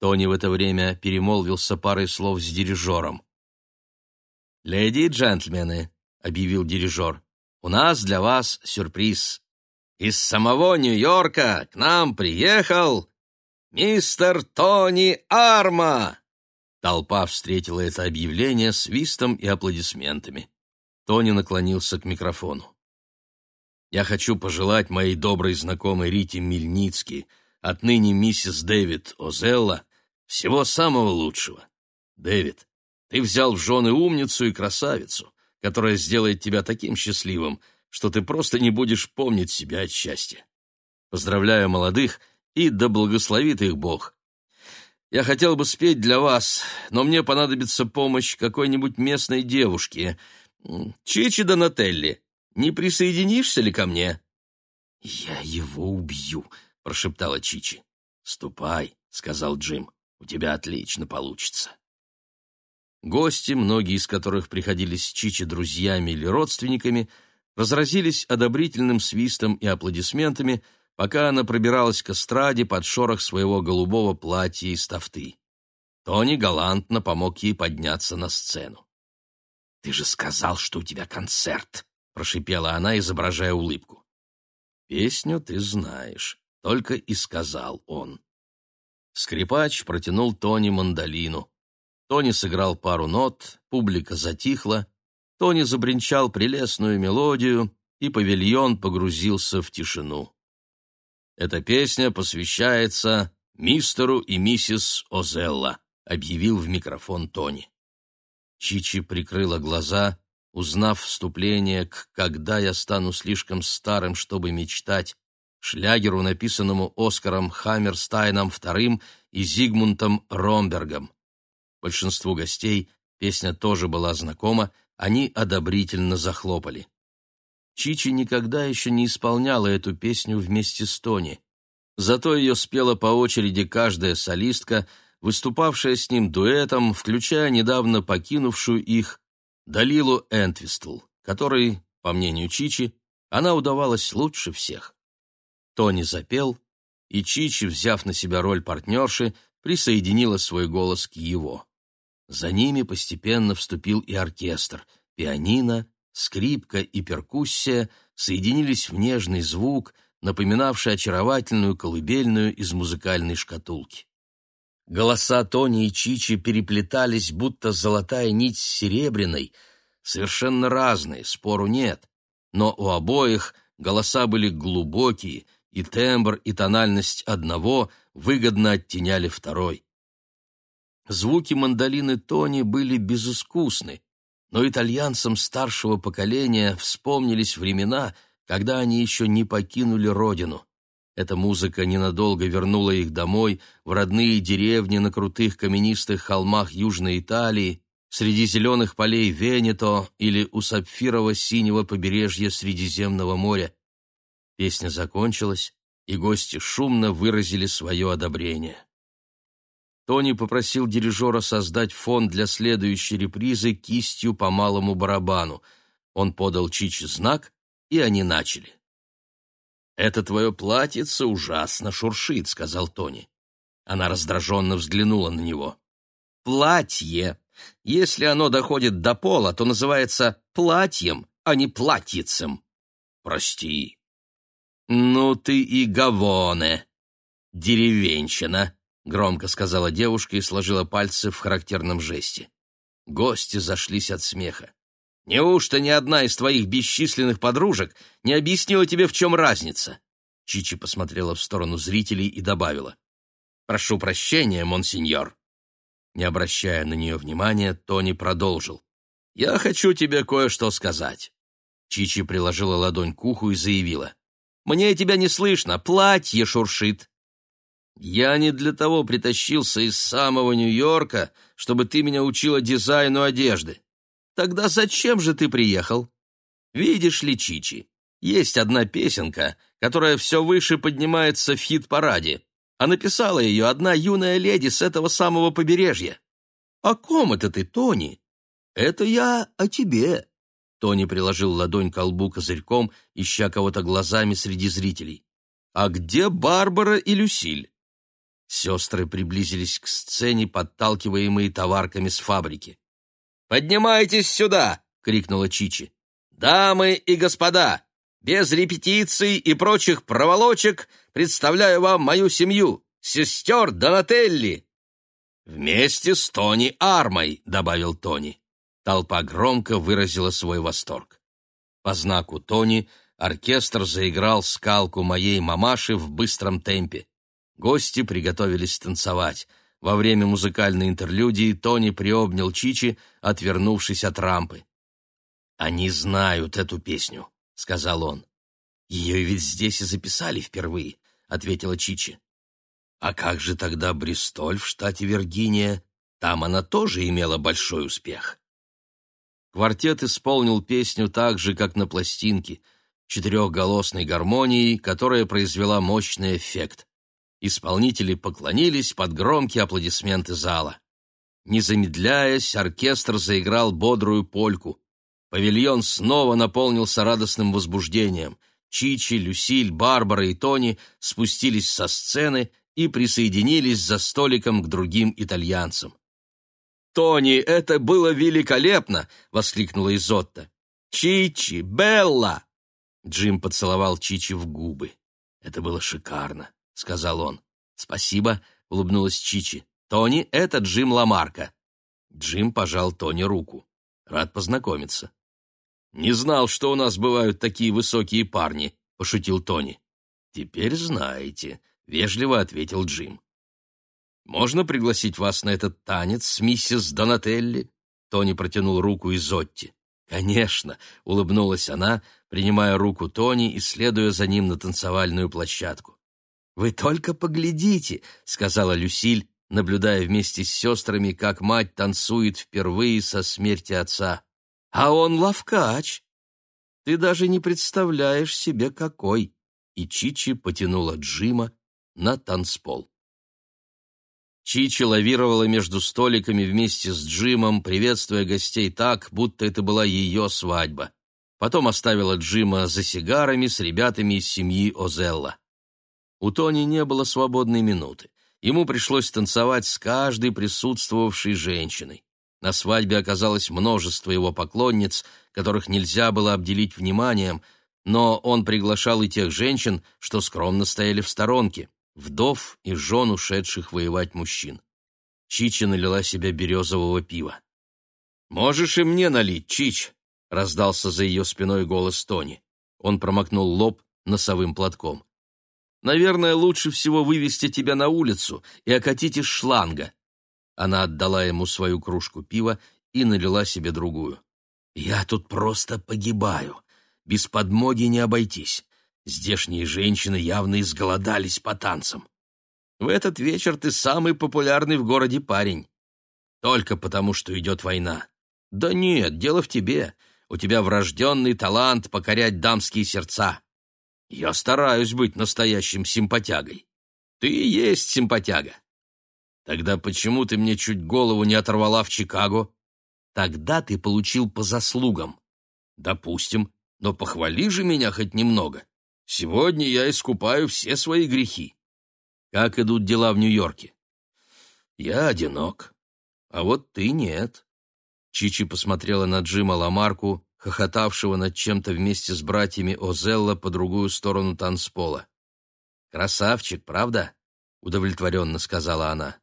Тони в это время перемолвился парой слов с дирижером. «Леди и джентльмены», — объявил дирижер, — «у нас для вас сюрприз. Из самого Нью-Йорка к нам приехал мистер Тони Арма!» Толпа встретила это объявление свистом и аплодисментами. Тони наклонился к микрофону. «Я хочу пожелать моей доброй знакомой Рите Мельницки, отныне миссис Дэвид Озелла, всего самого лучшего. Дэвид, ты взял в жены умницу и красавицу, которая сделает тебя таким счастливым, что ты просто не будешь помнить себя от счастья. Поздравляю молодых, и да благословит их Бог. Я хотел бы спеть для вас, но мне понадобится помощь какой-нибудь местной девушки. Чичи Донателли, не присоединишься ли ко мне?» «Я его убью», — прошептала Чичи. «Ступай», — сказал Джим, — «у тебя отлично получится». Гости, многие из которых приходились Чичи друзьями или родственниками, разразились одобрительным свистом и аплодисментами — пока она пробиралась к эстраде под шорох своего голубого платья из тафты. Тони галантно помог ей подняться на сцену. «Ты же сказал, что у тебя концерт!» — прошипела она, изображая улыбку. «Песню ты знаешь», — только и сказал он. Скрипач протянул Тони мандолину. Тони сыграл пару нот, публика затихла, Тони забринчал прелестную мелодию, и павильон погрузился в тишину. Эта песня посвящается мистеру и миссис Озелла», — объявил в микрофон Тони. Чичи прикрыла глаза, узнав вступление к «Когда я стану слишком старым, чтобы мечтать», шлягеру, написанному Оскаром Хаммерстайном II и Зигмунтом Ромбергом. Большинству гостей песня тоже была знакома, они одобрительно захлопали. Чичи никогда еще не исполняла эту песню вместе с Тони. Зато ее спела по очереди каждая солистка, выступавшая с ним дуэтом, включая недавно покинувшую их Далилу Энтвистл, которой, по мнению Чичи, она удавалась лучше всех. Тони запел, и Чичи, взяв на себя роль партнерши, присоединила свой голос к его. За ними постепенно вступил и оркестр, пианино, скрипка и перкуссия соединились в нежный звук, напоминавший очаровательную колыбельную из музыкальной шкатулки. Голоса Тони и Чичи переплетались, будто золотая нить с серебряной, совершенно разные, спору нет, но у обоих голоса были глубокие, и тембр, и тональность одного выгодно оттеняли второй. Звуки мандолины Тони были безыскусны, но итальянцам старшего поколения вспомнились времена, когда они еще не покинули родину. Эта музыка ненадолго вернула их домой, в родные деревни на крутых каменистых холмах Южной Италии, среди зеленых полей Венето или у сапфирово-синего побережья Средиземного моря. Песня закончилась, и гости шумно выразили свое одобрение. Тони попросил дирижера создать фон для следующей репризы кистью по малому барабану. Он подал Чичи знак, и они начали. «Это твое платьице ужасно шуршит», — сказал Тони. Она раздраженно взглянула на него. «Платье. Если оно доходит до пола, то называется платьем, а не платьицем. Прости». «Ну ты и гавоне, деревенщина», громко сказала девушка и сложила пальцы в характерном жесте. Гости зашлись от смеха. Неужто ни одна из твоих бесчисленных подружек не объяснила тебе, в чем разница? Чичи посмотрела в сторону зрителей и добавила: "Прошу прощения, монсеньор". Не обращая на нее внимания, Тони продолжил: "Я хочу тебе кое-что сказать". Чичи приложила ладонь к уху и заявила: Мне тебя не слышно, платье шуршит». «Я не для того притащился из самого Нью-Йорка, чтобы ты меня учила дизайну одежды. Тогда зачем же ты приехал? Видишь ли, Чичи, есть одна песенка, которая все выше поднимается в хит-параде, а написала ее одна юная леди с этого самого побережья. О ком это ты, Тони? Это я о тебе. Тони приложил ладонь к лбу козырьком, ища кого-то глазами среди зрителей. «А где Барбара и Люсиль?» Сестры приблизились к сцене, подталкиваемые товарками с фабрики. «Поднимайтесь сюда!» — крикнула Чичи. «Дамы и господа, без репетиций и прочих проволочек представляю вам мою семью, сестер Донателли!» «Вместе с Тони Армой», — добавил Тони. Толпа громко выразила свой восторг. По знаку Тони оркестр заиграл скалку моей мамаши в быстром темпе. Гости приготовились танцевать. Во время музыкальной интерлюдии Тони приобнял Чичи, отвернувшись от рампы. «Они знают эту песню», — сказал он. «Ее ведь здесь и записали впервые», — ответила Чичи. «А как же тогда Бристоль в штате Виргиния? Там она тоже имела большой успех». Квартет исполнил песню так же, как на пластинке, четырехголосной гармонией, которая произвела мощный эффект. Исполнители поклонились под громкие аплодисменты зала. Не замедляясь, оркестр заиграл бодрую польку. Павильон снова наполнился радостным возбуждением. Чичи, Люсиль, Барбара и Тони спустились со сцены и присоединились за столиком к другим итальянцам. «Тони, это было великолепно!» — воскликнула Изотта. «Чичи, Белла!» Джим поцеловал Чичи в губы. Это было шикарно, — сказал он. «Спасибо», — улыбнулась Чичи. «Тони, это Джим Ламарка». Джим пожал Тони руку. «Рад познакомиться». «Не знал, что у нас бывают такие высокие парни», — пошутил Тони. «Теперь знаете», — вежливо ответил Джим. «Можно пригласить вас на этот танец с миссис Донателли?» Тони протянул руку Изотти. «Конечно», — улыбнулась она, принимая руку Тони и следуя за ним на танцевальную площадку. «Вы только поглядите», — сказала Люсиль, наблюдая вместе с сестрами, как мать танцует впервые со смерти отца. А он ловкач. Ты даже не представляешь себе, какой. И Чичи потянула Джима на танцпол. Чичи лавировала между столиками вместе с Джимом, приветствуя гостей так, будто это была ее свадьба. Потом оставила Джима за сигарами с ребятами из семьи Озелла. У Тони не было свободной минуты. Ему пришлось танцевать с каждой присутствовавшей женщиной. На свадьбе оказалось множество его поклонниц, которых нельзя было обделить вниманием, но он приглашал и тех женщин, что скромно стояли в сторонке, вдов и жен ушедших воевать мужчин. Чичи налила себе березового пива. «Можешь и мне налить, Чич!» — раздался за ее спиной голос Тони. Он промокнул лоб носовым платком. «Наверное, лучше всего вывести тебя на улицу и окатить из шланга. Она отдала ему свою кружку пива и налила себе другую. «Я тут просто погибаю. Без подмоги не обойтись. Здешние женщины явно изголодались по танцам. В этот вечер ты самый популярный в городе парень. Только потому, что идет война. Да нет, дело в тебе. У тебя врожденный талант покорять дамские сердца. Я стараюсь быть настоящим симпатягой. Ты и есть симпатяга. Тогда почему ты мне чуть голову не оторвала в Чикаго? Тогда ты получил по заслугам. Допустим, но похвали же меня хоть немного. Сегодня я искупаю все свои грехи. Как идут дела в Нью-Йорке? Я одинок. А вот ты нет. Чичи посмотрела на Джима Ламарку, хохотавшего над чем-то вместе с братьями Озелла по другую сторону танцпола. «Красавчик, правда?» — удовлетворенно сказала она.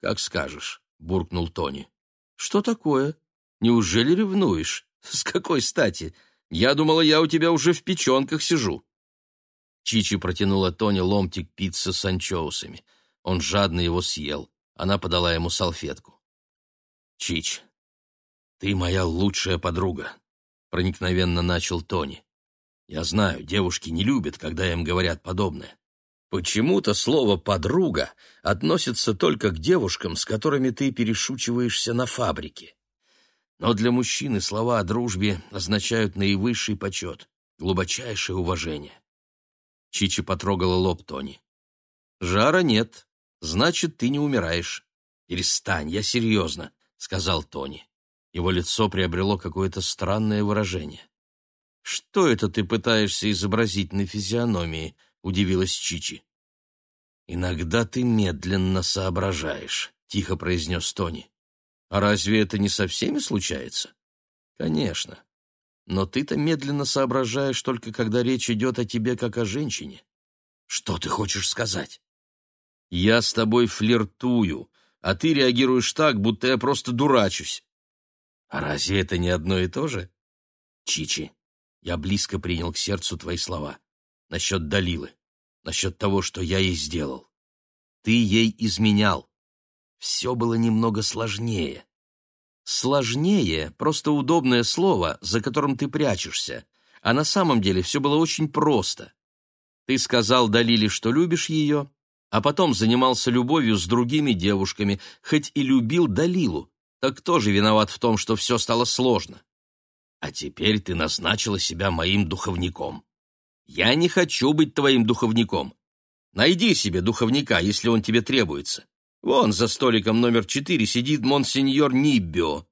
«Как скажешь», — буркнул Тони. «Что такое? Неужели ревнуешь? С какой стати? Я думала, я у тебя уже в печенках сижу». Чичи протянула Тони ломтик пиццы с анчоусами. Он жадно его съел. Она подала ему салфетку. «Чич, ты моя лучшая подруга», — проникновенно начал Тони. Я знаю, девушки не любят, когда им говорят подобное. Почему-то слово «подруга» относится только к девушкам, с которыми ты перешучиваешься на фабрике. Но для мужчины слова о дружбе означают наивысший почет, глубочайшее уважение. Чичи потрогала лоб Тони. «Жара нет, значит, ты не умираешь». «Перестань, я серьезно», — сказал Тони. Его лицо приобрело какое-то странное выражение. «Что это ты пытаешься изобразить на физиономии?» — удивилась Чичи. «Иногда ты медленно соображаешь», — тихо произнес Тони. «А разве это не со всеми случается?» «Конечно. Но ты-то медленно соображаешь только когда речь идет о тебе как о женщине. Что ты хочешь сказать?» «Я с тобой флиртую, а ты реагируешь так, будто я просто дурачусь». «А разве это не одно и то же?» «Чичи, я близко принял к сердцу твои слова. Насчет Далилы, насчет того, что я ей сделал. Ты ей изменял. Все было немного сложнее. Сложнее — просто удобное слово, за которым ты прячешься. А на самом деле все было очень просто. Ты сказал Далиле, что любишь ее, а потом занимался любовью с другими девушками, хоть и любил Далилу. Так кто же виноват в том, что все стало сложно? А теперь ты назначила себя моим духовником. Я не хочу быть твоим духовником. Найди себе духовника, если он тебе требуется. Вон за столиком номер четыре сидит монсеньор Ниббио.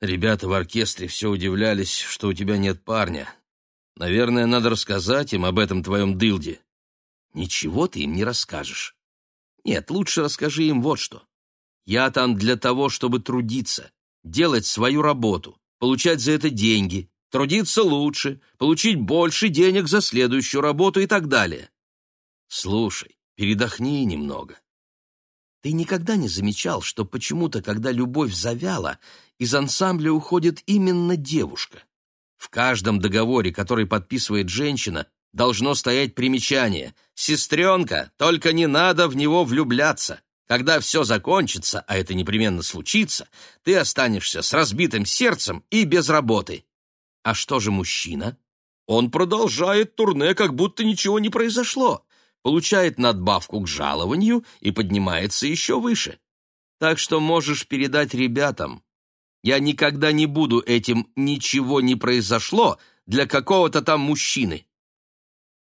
Ребята в оркестре все удивлялись, что у тебя нет парня. Наверное, надо рассказать им об этом твоем дылде. Ничего ты им не расскажешь. Нет, лучше расскажи им вот что. Я там для того, чтобы трудиться, делать свою работу получать за это деньги, трудиться лучше, получить больше денег за следующую работу и так далее. Слушай, передохни немного. Ты никогда не замечал, что почему-то, когда любовь завяла, из ансамбля уходит именно девушка? В каждом договоре, который подписывает женщина, должно стоять примечание «Сестренка, только не надо в него влюбляться». Когда все закончится, а это непременно случится, ты останешься с разбитым сердцем и без работы. А что же мужчина? Он продолжает турне, как будто ничего не произошло, получает надбавку к жалованию и поднимается еще выше. Так что можешь передать ребятам. Я никогда не буду этим «ничего не произошло» для какого-то там мужчины.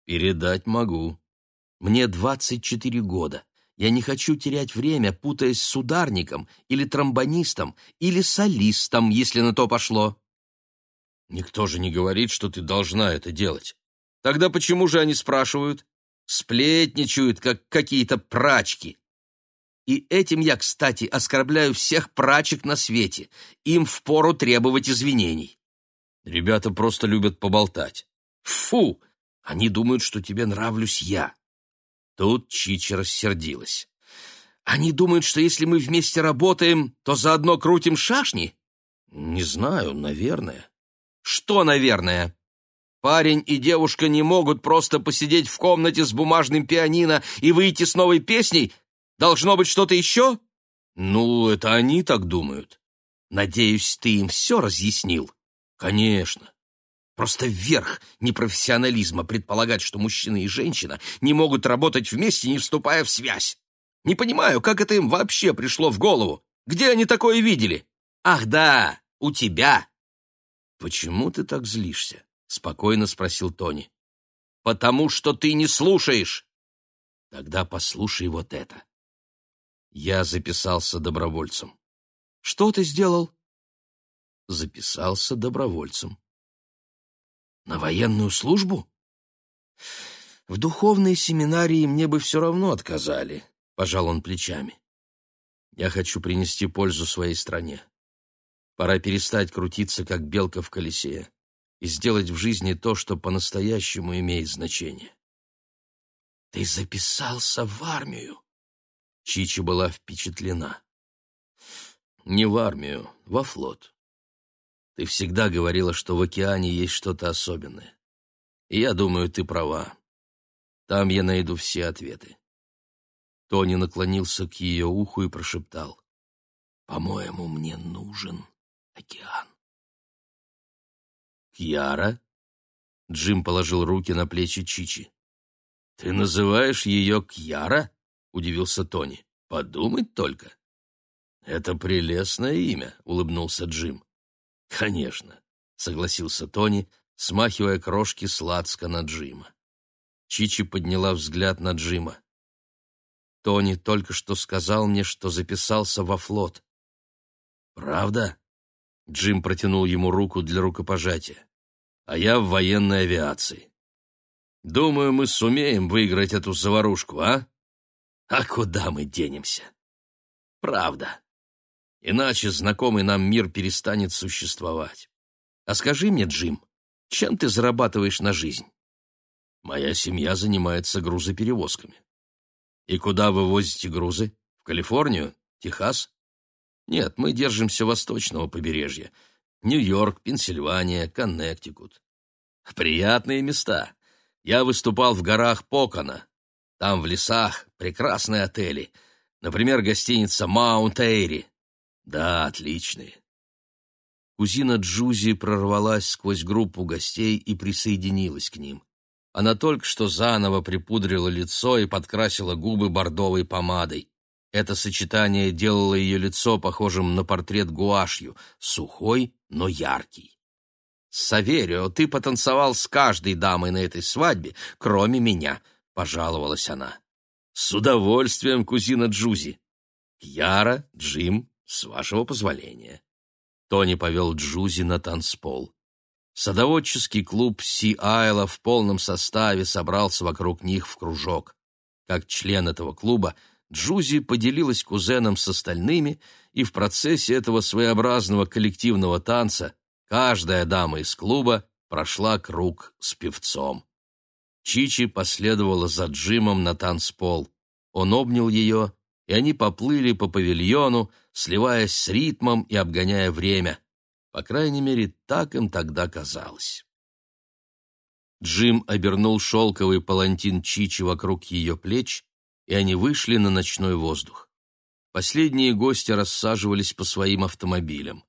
Передать могу. Мне двадцать четыре года. Я не хочу терять время, путаясь с ударником или тромбонистом или солистом, если на то пошло. Никто же не говорит, что ты должна это делать. Тогда почему же они спрашивают? Сплетничают, как какие-то прачки. И этим я, кстати, оскорбляю всех прачек на свете. Им впору требовать извинений. Ребята просто любят поболтать. Фу! Они думают, что тебе нравлюсь я. Тут Чичи рассердилась. «Они думают, что если мы вместе работаем, то заодно крутим шашни?» «Не знаю, наверное». «Что «наверное»?» Парень и девушка не могут просто посидеть в комнате с бумажным пианино и выйти с новой песней? Должно быть что-то еще? Ну, это они так думают. Надеюсь, ты им все разъяснил? Конечно. Просто верх непрофессионализма предполагать, что мужчина и женщина не могут работать вместе, не вступая в связь. Не понимаю, как это им вообще пришло в голову. Где они такое видели? Ах да, у тебя. Почему ты так злишься? Спокойно спросил Тони. Потому что ты не слушаешь. Тогда послушай вот это. Я записался добровольцем. Что ты сделал? Записался добровольцем. На военную службу? В духовной семинарии мне бы все равно отказали, пожал он плечами. Я хочу принести пользу своей стране. Пора перестать крутиться, как белка в колесе, и сделать в жизни то, что по-настоящему имеет значение. Ты записался в армию? Чичи была впечатлена. Не в армию, во флот. Ты всегда говорила, что в океане есть что-то особенное. И я думаю, ты права. Там я найду все ответы. Тони наклонился к ее уху и прошептал. «По-моему, мне нужен океан». «Кьяра?» Джим положил руки на плечи Чичи. «Ты называешь ее Кьяра?» — удивился Тони. «Подумать только». «Это прелестное имя», — улыбнулся Джим. «Конечно», — согласился Тони, смахивая крошки сладко на Джима. Чичи подняла взгляд на Джима. «Тони только что сказал мне, что записался во флот». «Правда?» Джим протянул ему руку для рукопожатия. «А я в военной авиации. Думаю, мы сумеем выиграть эту заварушку, а? А куда мы денемся? Правда. Иначе знакомый нам мир перестанет существовать. А скажи мне, Джим, чем ты зарабатываешь на жизнь? Моя семья занимается грузоперевозками. И куда вы возите грузы? В Калифорнию? Техас? Нет, мы держимся восточного побережья. Нью-Йорк, Пенсильвания, Коннектикут. Приятные места. Я выступал в горах Покона. Там, в лесах, прекрасные отели. Например, гостиница Маунт Эйри. Да, отличные. Кузина Джузи прорвалась сквозь группу гостей и присоединилась к ним. Она только что заново припудрила лицо и подкрасила губы бордовой помадой. Это сочетание делало ее лицо похожим на портрет гуашью, сухой, но яркий. «Саверио, ты потанцевал с каждой дамой на этой свадьбе, кроме меня», — пожаловалась она. «С удовольствием, кузина Джузи. Яра, Джим, с вашего позволения». Тони повел Джузи на танцпол. Садоводческий клуб Си Айла в полном составе собрался вокруг них в кружок. Как член этого клуба, Джузи поделилась кузеном с остальными, и в процессе этого своеобразного коллективного танца каждая дама из клуба прошла круг с певцом. Чичи последовала за Джимом на танцпол. Он обнял ее, и они поплыли по павильону, сливаясь с ритмом и обгоняя время. По крайней мере, так им тогда казалось. Джим обернул шелковый палантин Чичи вокруг ее плеч, и они вышли на ночной воздух. Последние гости рассаживались по своим автомобилям.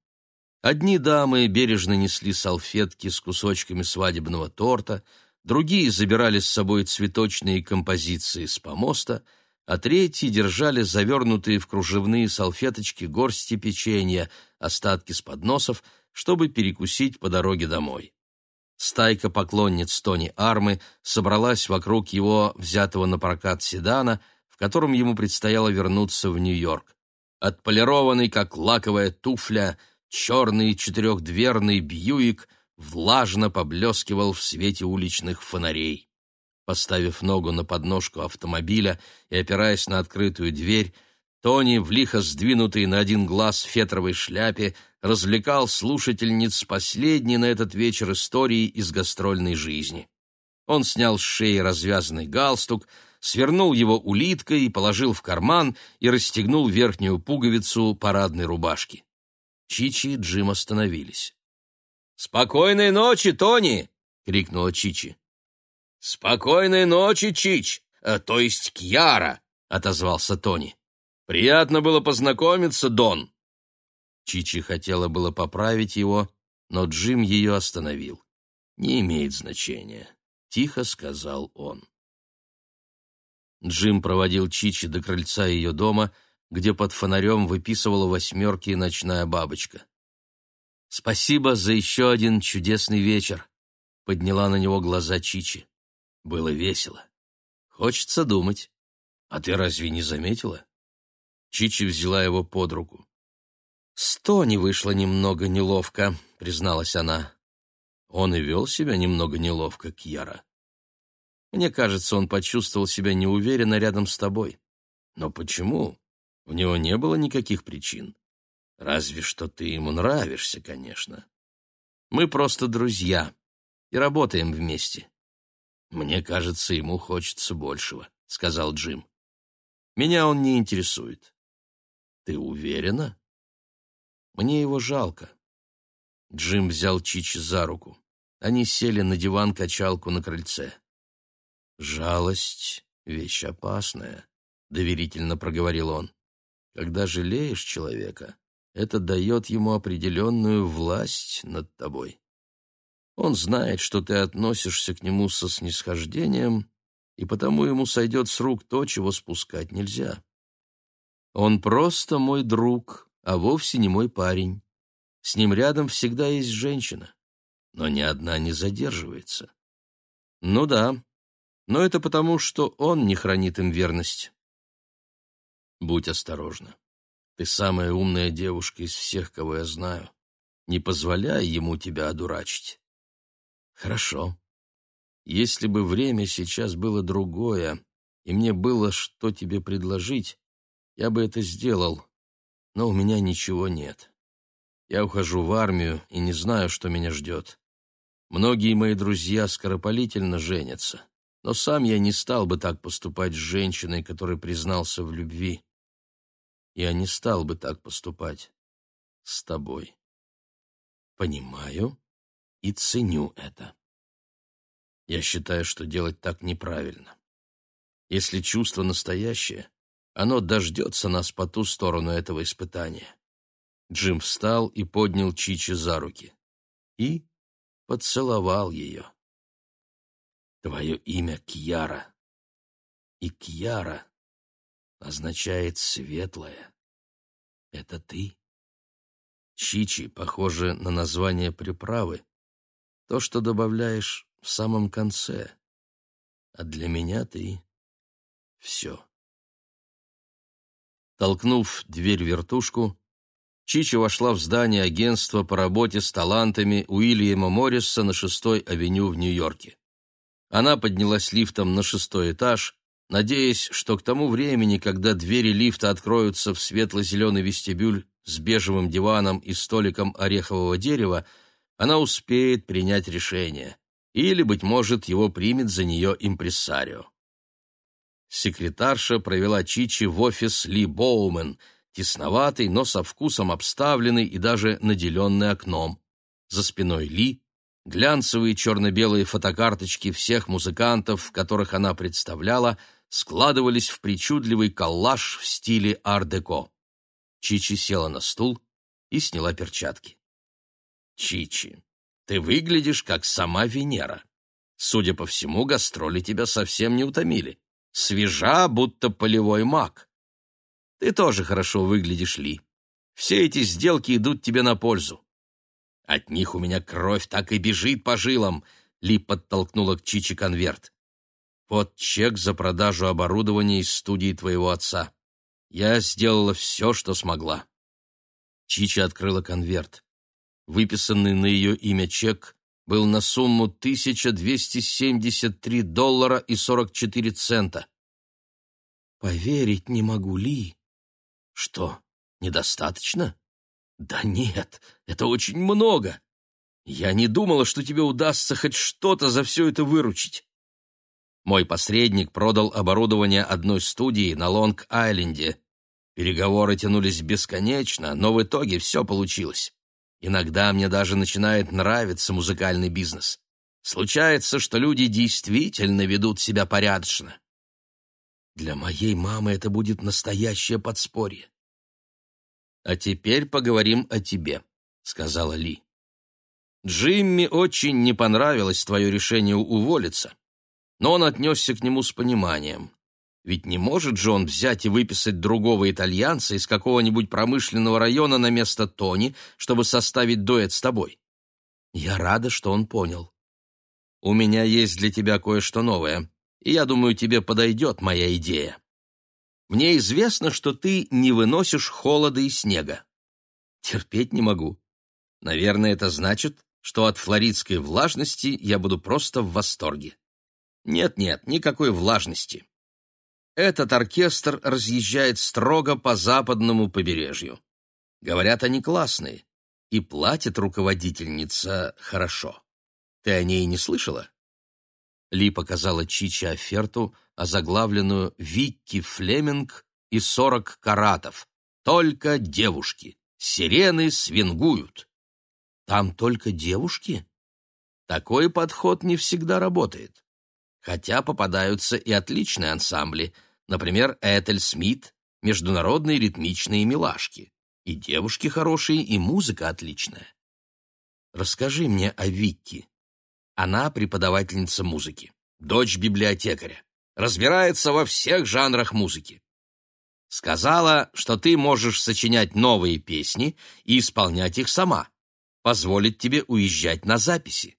Одни дамы бережно несли салфетки с кусочками свадебного торта, другие забирали с собой цветочные композиции с помоста, а третьи держали завернутые в кружевные салфеточки горсти печенья, остатки с подносов, чтобы перекусить по дороге домой. Стайка поклонниц Тони Армы собралась вокруг его взятого на прокат седана, в котором ему предстояло вернуться в Нью-Йорк. Отполированный, как лаковая туфля, черный четырехдверный Бьюик влажно поблескивал в свете уличных фонарей. Поставив ногу на подножку автомобиля и опираясь на открытую дверь, Тони, в лихо сдвинутый на один глаз фетровой шляпе, развлекал слушательниц последней на этот вечер истории из гастрольной жизни. Он снял с шеи развязанный галстук, свернул его улиткой и положил в карман и расстегнул верхнюю пуговицу парадной рубашки. Чичи и Джим остановились. «Спокойной ночи, Тони!» — крикнула Чичи. «Спокойной ночи, Чич, э, то есть Кьяра!» — отозвался Тони. «Приятно было познакомиться, Дон!» Чичи хотела было поправить его, но Джим ее остановил. «Не имеет значения», — тихо сказал он. Джим проводил Чичи до крыльца ее дома, где под фонарем выписывала восьмерки ночная бабочка. «Спасибо за еще один чудесный вечер», — подняла на него глаза Чичи. Было весело. Хочется думать. А ты разве не заметила? Чичи взяла его под руку. «Сто не вышло немного неловко», — призналась она. Он и вел себя немного неловко, Кьяра. Мне кажется, он почувствовал себя неуверенно рядом с тобой. Но почему? У него не было никаких причин. Разве что ты ему нравишься, конечно. Мы просто друзья и работаем вместе. «Мне кажется, ему хочется большего», — сказал Джим. «Меня он не интересует». «Ты уверена?» «Мне его жалко». Джим взял Чичи за руку. Они сели на диван-качалку на крыльце. «Жалость — вещь опасная», — доверительно проговорил он. «Когда жалеешь человека, это дает ему определенную власть над тобой». Он знает, что ты относишься к нему со снисхождением, и потому ему сойдет с рук то, чего спускать нельзя. Он просто мой друг, а вовсе не мой парень. С ним рядом всегда есть женщина, но ни одна не задерживается. Ну да, но это потому, что он не хранит им верность. Будь осторожна. Ты самая умная девушка из всех, кого я знаю. Не позволяй ему тебя одурачить. Хорошо. Если бы время сейчас было другое, и мне было что тебе предложить, я бы это сделал, но у меня ничего нет. Я ухожу в армию и не знаю, что меня ждет. Многие мои друзья скоропалительно женятся, но сам я не стал бы так поступать с женщиной, которой признался в любви. Я не стал бы так поступать с тобой. Понимаю и ценю это. Я считаю, что делать так неправильно. Если чувство настоящее, оно дождется нас по ту сторону этого испытания. Джим встал и поднял Чичи за руки. И поцеловал ее. Твое имя Кьяра. И Кьяра означает «светлая». Это ты? Чичи похоже на название приправы, то, что добавляешь в самом конце. А для меня ты — все. Толкнув дверь-вертушку, Чичи вошла в здание агентства по работе с талантами Уильяма Морриса на шестой авеню в Нью-Йорке. Она поднялась лифтом на шестой этаж, надеясь, что к тому времени, когда двери лифта откроются в светло-зеленый вестибюль с бежевым диваном и столиком орехового дерева, она успеет принять решение. Или, быть может, его примет за нее импрессарио. Секретарша провела Чичи в офис Ли Боумен, тесноватый, но со вкусом обставленный и даже наделенный окном. За спиной Ли глянцевые черно-белые фотокарточки всех музыкантов, которых она представляла, складывались в причудливый коллаж в стиле ар-деко. Чичи села на стул и сняла перчатки. «Чичи, ты выглядишь как сама Венера. Судя по всему, гастроли тебя совсем не утомили. Свежа, будто полевой маг. Ты тоже хорошо выглядишь, Ли. Все эти сделки идут тебе на пользу. От них у меня кровь так и бежит по жилам. Ли подтолкнула к Чичи конверт. Вот чек за продажу оборудования из студии твоего отца. Я сделала все, что смогла. Чича открыла конверт. Выписанный на ее имя чек был на сумму 1273 доллара и 44 цента. Поверить не могу, Ли. Что, недостаточно? Да нет, это очень много. Я не думала, что тебе удастся хоть что-то за все это выручить. Мой посредник продал оборудование одной студии на Лонг-Айленде. Переговоры тянулись бесконечно, но в итоге все получилось. Иногда мне даже начинает нравиться музыкальный бизнес. Случается, что люди действительно ведут себя порядочно. Для моей мамы это будет настоящее подспорье. «А теперь поговорим о тебе», — сказала Ли. «Джимми очень не понравилось твое решение уволиться, но он отнесся к нему с пониманием. Ведь не может же он взять и выписать другого итальянца из какого-нибудь промышленного района на место Тони, чтобы составить дуэт с тобой. Я рада, что он понял. У меня есть для тебя кое-что новое, и я думаю, тебе подойдет моя идея. Мне известно, что ты не выносишь холода и снега. Терпеть не могу. Наверное, это значит, что от флоридской влажности я буду просто в восторге. Нет-нет, никакой влажности. Этот оркестр разъезжает строго по западному побережью. Говорят, они классные. И платит руководительница хорошо. Ты о ней не слышала? Ли показала Чичи оферту, озаглавленную «Викки Флеминг и сорок каратов». Только девушки. Сирены свингуют. Там только девушки? Такой подход не всегда работает хотя попадаются и отличные ансамбли, например, Этель Смит, международные ритмичные милашки. И девушки хорошие, и музыка отличная. Расскажи мне о Викки, Она преподавательница музыки, дочь библиотекаря, разбирается во всех жанрах музыки. Сказала, что ты можешь сочинять новые песни и исполнять их сама. Позволит тебе уезжать на записи.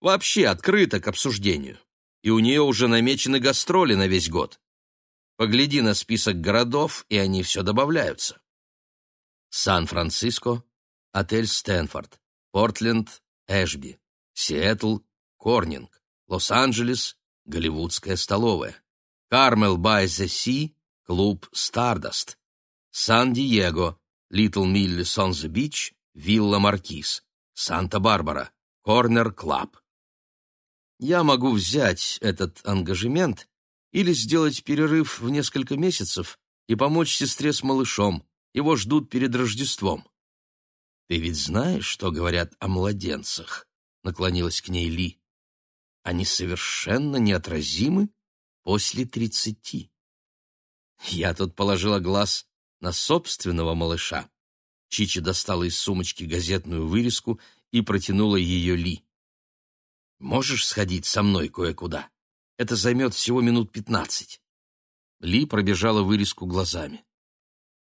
Вообще открыто к обсуждению. И у нее уже намечены гастроли на весь год. Погляди на список городов, и они все добавляются. Сан-Франциско, отель Стэнфорд, Портленд, Эшби, Сиэтл, Корнинг, Лос-Анджелес, Голливудская столовая, Carmel-by-the-Sea, клуб Stardust, Сан-Диего, Little Milly's on the Beach, Вилла Маркиз, Санта-Барбара, Corner Club. Я могу взять этот ангажемент или сделать перерыв в несколько месяцев и помочь сестре с малышом. Его ждут перед Рождеством. Ты ведь знаешь, что говорят о младенцах? Наклонилась к ней Ли. Они совершенно неотразимы после тридцати. Я тут положила глаз на собственного малыша. Чичи достала из сумочки газетную вырезку и протянула ее Ли. «Можешь сходить со мной кое-куда? Это займет всего минут пятнадцать». Ли пробежала вырезку глазами.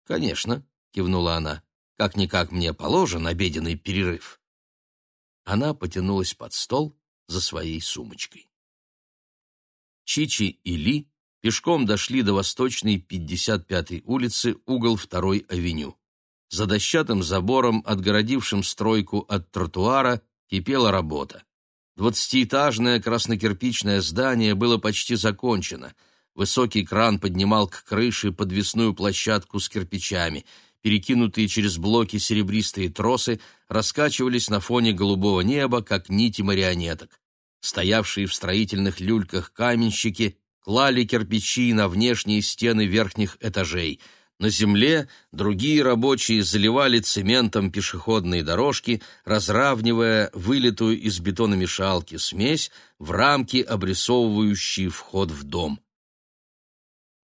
«Конечно», — кивнула она, — «как-никак мне положен обеденный перерыв». Она потянулась под стол за своей сумочкой. Чичи и Ли пешком дошли до восточной 55-й улицы, угол 2-й авеню. За дощатым забором, отгородившим стройку от тротуара, кипела работа. Двадцатиэтажное краснокирпичное здание было почти закончено. Высокий кран поднимал к крыше подвесную площадку с кирпичами. Перекинутые через блоки серебристые тросы раскачивались на фоне голубого неба, как нити марионеток. Стоявшие в строительных люльках каменщики клали кирпичи на внешние стены верхних этажей. На земле другие рабочие заливали цементом пешеходные дорожки, разравнивая вылитую из бетономешалки смесь в рамки, обрисовывающие вход в дом.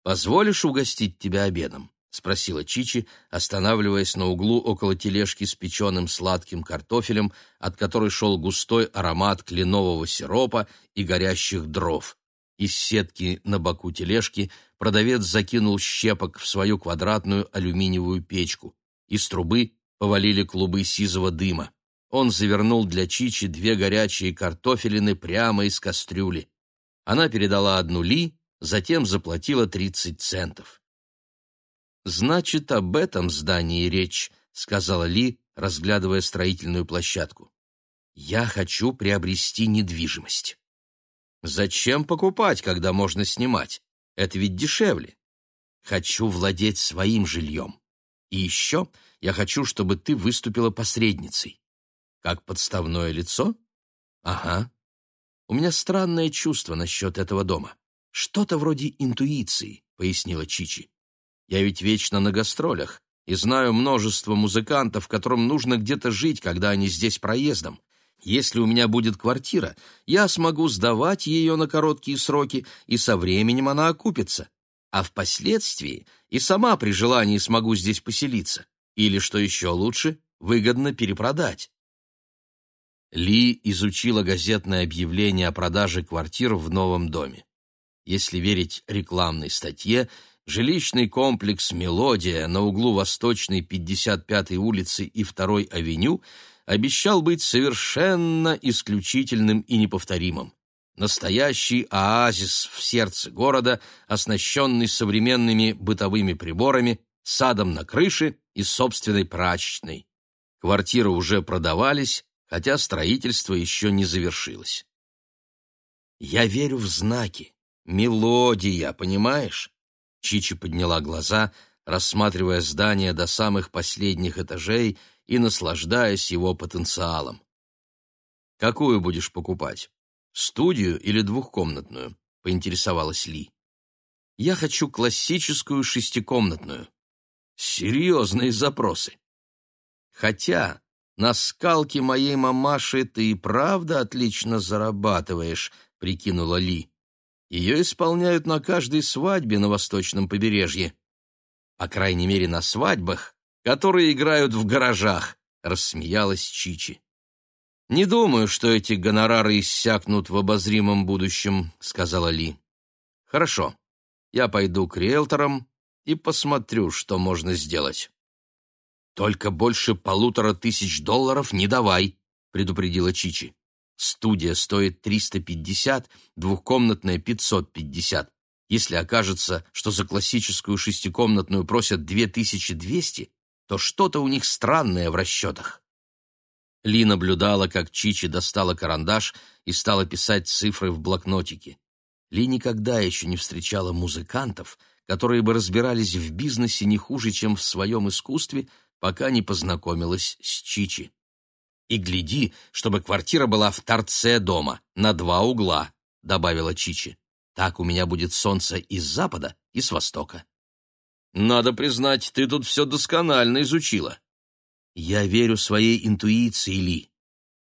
«Позволишь угостить тебя обедом?» — спросила Чичи, останавливаясь на углу около тележки с печеным сладким картофелем, от которой шел густой аромат кленового сиропа и горящих дров. Из сетки на боку тележки продавец закинул щепок в свою квадратную алюминиевую печку. Из трубы повалили клубы сизого дыма. Он завернул для Чичи две горячие картофелины прямо из кастрюли. Она передала одну Ли, затем заплатила 30 центов. «Значит, об этом здании речь», — сказала Ли, разглядывая строительную площадку. «Я хочу приобрести недвижимость». Зачем покупать, когда можно снимать? Это ведь дешевле. Хочу владеть своим жильем. И еще я хочу, чтобы ты выступила посредницей. Как подставное лицо? Ага. У меня странное чувство насчет этого дома. Что-то вроде интуиции, пояснила Чичи. Я ведь вечно на гастролях и знаю множество музыкантов, которым нужно где-то жить, когда они здесь проездом. Если у меня будет квартира, я смогу сдавать ее на короткие сроки, и со временем она окупится. А впоследствии и сама при желании смогу здесь поселиться. Или, что еще лучше, выгодно перепродать. Ли изучила газетное объявление о продаже квартир в новом доме. Если верить рекламной статье, жилищный комплекс «Мелодия» на углу Восточной 55-й улицы и 2-й авеню – обещал быть совершенно исключительным и неповторимым. Настоящий оазис в сердце города, оснащенный современными бытовыми приборами, садом на крыше и собственной прачечной. Квартиры уже продавались, хотя строительство еще не завершилось. «Я верю в знаки. Мелодия, понимаешь?» Чичи подняла глаза, рассматривая здание до самых последних этажей и наслаждаясь его потенциалом. «Какую будешь покупать? Студию или двухкомнатную?» — поинтересовалась Ли. «Я хочу классическую шестикомнатную». «Серьезные запросы». «Хотя на скалке моей мамаши ты и правда отлично зарабатываешь», — прикинула Ли. «Ее исполняют на каждой свадьбе на восточном побережье. По крайней мере, на свадьбах, которые играют в гаражах», — рассмеялась Чичи. «Не думаю, что эти гонорары иссякнут в обозримом будущем», — сказала Ли. «Хорошо, я пойду к риэлторам и посмотрю, что можно сделать». «Только больше полутора тысяч долларов не давай», — предупредила Чичи. «Студия стоит 350, двухкомнатная — 550. Если окажется, что за классическую шестикомнатную просят 2200, то что-то у них странное в расчетах». Ли наблюдала, как Чичи достала карандаш и стала писать цифры в блокнотике. Ли никогда еще не встречала музыкантов, которые бы разбирались в бизнесе не хуже, чем в своем искусстве, пока не познакомилась с Чичи. «И гляди, чтобы квартира была в торце дома, на два угла», — добавила Чичи. «Так у меня будет солнце и с запада, и с востока». «Надо признать, ты тут все досконально изучила». «Я верю своей интуиции, Ли.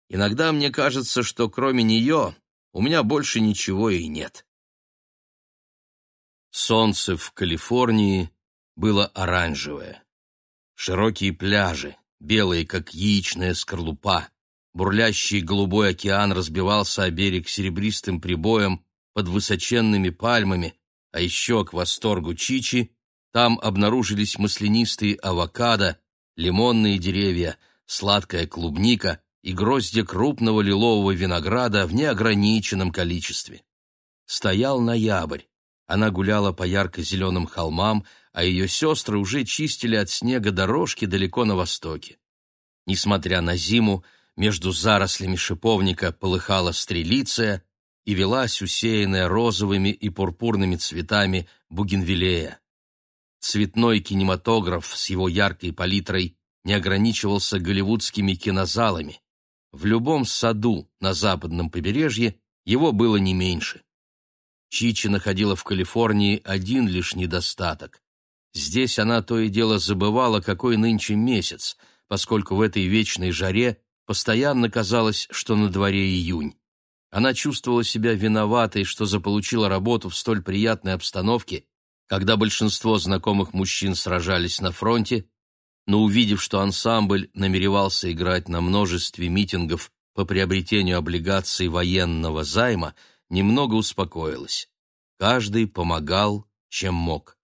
Иногда мне кажется, что кроме нее у меня больше ничего и нет». Солнце в Калифорнии было оранжевое. Широкие пляжи, белые, как яичная скорлупа, бурлящий голубой океан разбивался о берег серебристым прибоем под высоченными пальмами, а еще к восторгу Чичи там обнаружились маслянистые авокадо, лимонные деревья, сладкая клубника и гроздья крупного лилового винограда в неограниченном количестве. Стоял ноябрь. Она гуляла по ярко-зеленым холмам, а ее сестры уже чистили от снега дорожки далеко на востоке. Несмотря на зиму, между зарослями шиповника полыхала стрелиция и велась усеянная розовыми и пурпурными цветами бугенвиллея. Цветной кинематограф с его яркой палитрой не ограничивался голливудскими кинозалами. В любом саду на западном побережье его было не меньше. Чичи находила в Калифорнии один лишь недостаток. Здесь она то и дело забывала, какой нынче месяц, поскольку в этой вечной жаре постоянно казалось, что на дворе июнь. Она чувствовала себя виноватой, что заполучила работу в столь приятной обстановке, когда большинство знакомых мужчин сражались на фронте, но увидев, что ансамбль намеревался играть на множестве митингов по приобретению облигаций военного займа, немного успокоилась. Каждый помогал, чем мог.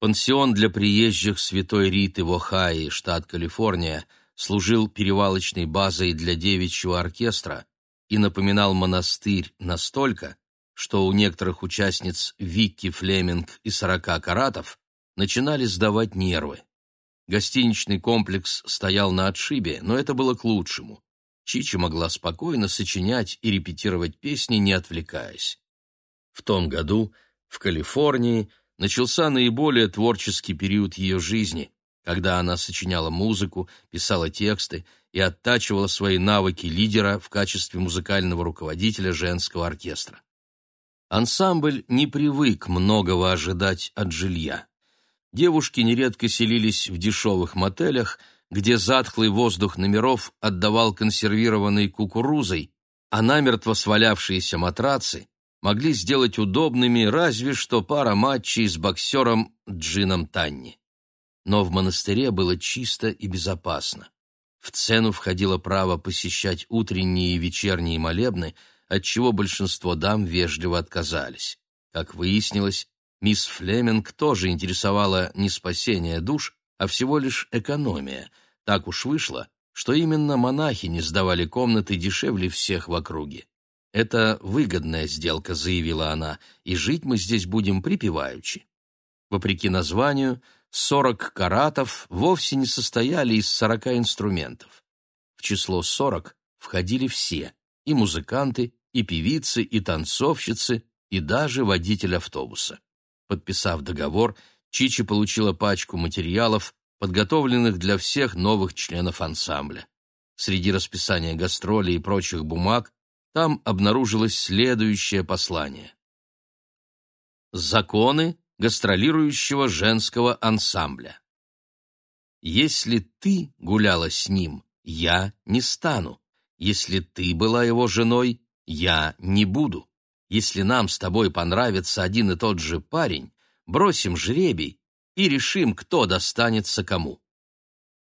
Пансион для приезжих Святой Риты в Ohio, штат Калифорния, служил перевалочной базой для девичьего оркестра и напоминал монастырь настолько, что у некоторых участниц Викки Флеминг и сорока каратов начинали сдавать нервы. Гостиничный комплекс стоял на отшибе, но это было к лучшему. Чичи могла спокойно сочинять и репетировать песни, не отвлекаясь. В том году в Калифорнии начался наиболее творческий период ее жизни, когда она сочиняла музыку, писала тексты и оттачивала свои навыки лидера в качестве музыкального руководителя женского оркестра. Ансамбль не привык многого ожидать от жилья. Девушки нередко селились в дешевых мотелях – где затхлый воздух номеров отдавал консервированной кукурузой, а намертво свалявшиеся матрацы могли сделать удобными разве что пара матчей с боксером Джином Танни. Но в монастыре было чисто и безопасно. В цену входило право посещать утренние и вечерние молебны, от чего большинство дам вежливо отказались. Как выяснилось, мисс Флеминг тоже интересовала не спасение душ, а всего лишь экономия — так уж вышло, что именно монахи не сдавали комнаты дешевле всех в округе. «Это выгодная сделка», — заявила она, — «и жить мы здесь будем припеваючи». Вопреки названию, сорок каратов вовсе не состояли из сорока инструментов. В число сорок входили все — и музыканты, и певицы, и танцовщицы, и даже водитель автобуса. Подписав договор, Чичи получила пачку материалов, подготовленных для всех новых членов ансамбля. Среди расписания гастролей и прочих бумаг там обнаружилось следующее послание. Законы гастролирующего женского ансамбля. Если ты гуляла с ним, я не стану. Если ты была его женой, я не буду. Если нам с тобой понравится один и тот же парень, бросим жребий, и решим, кто достанется кому.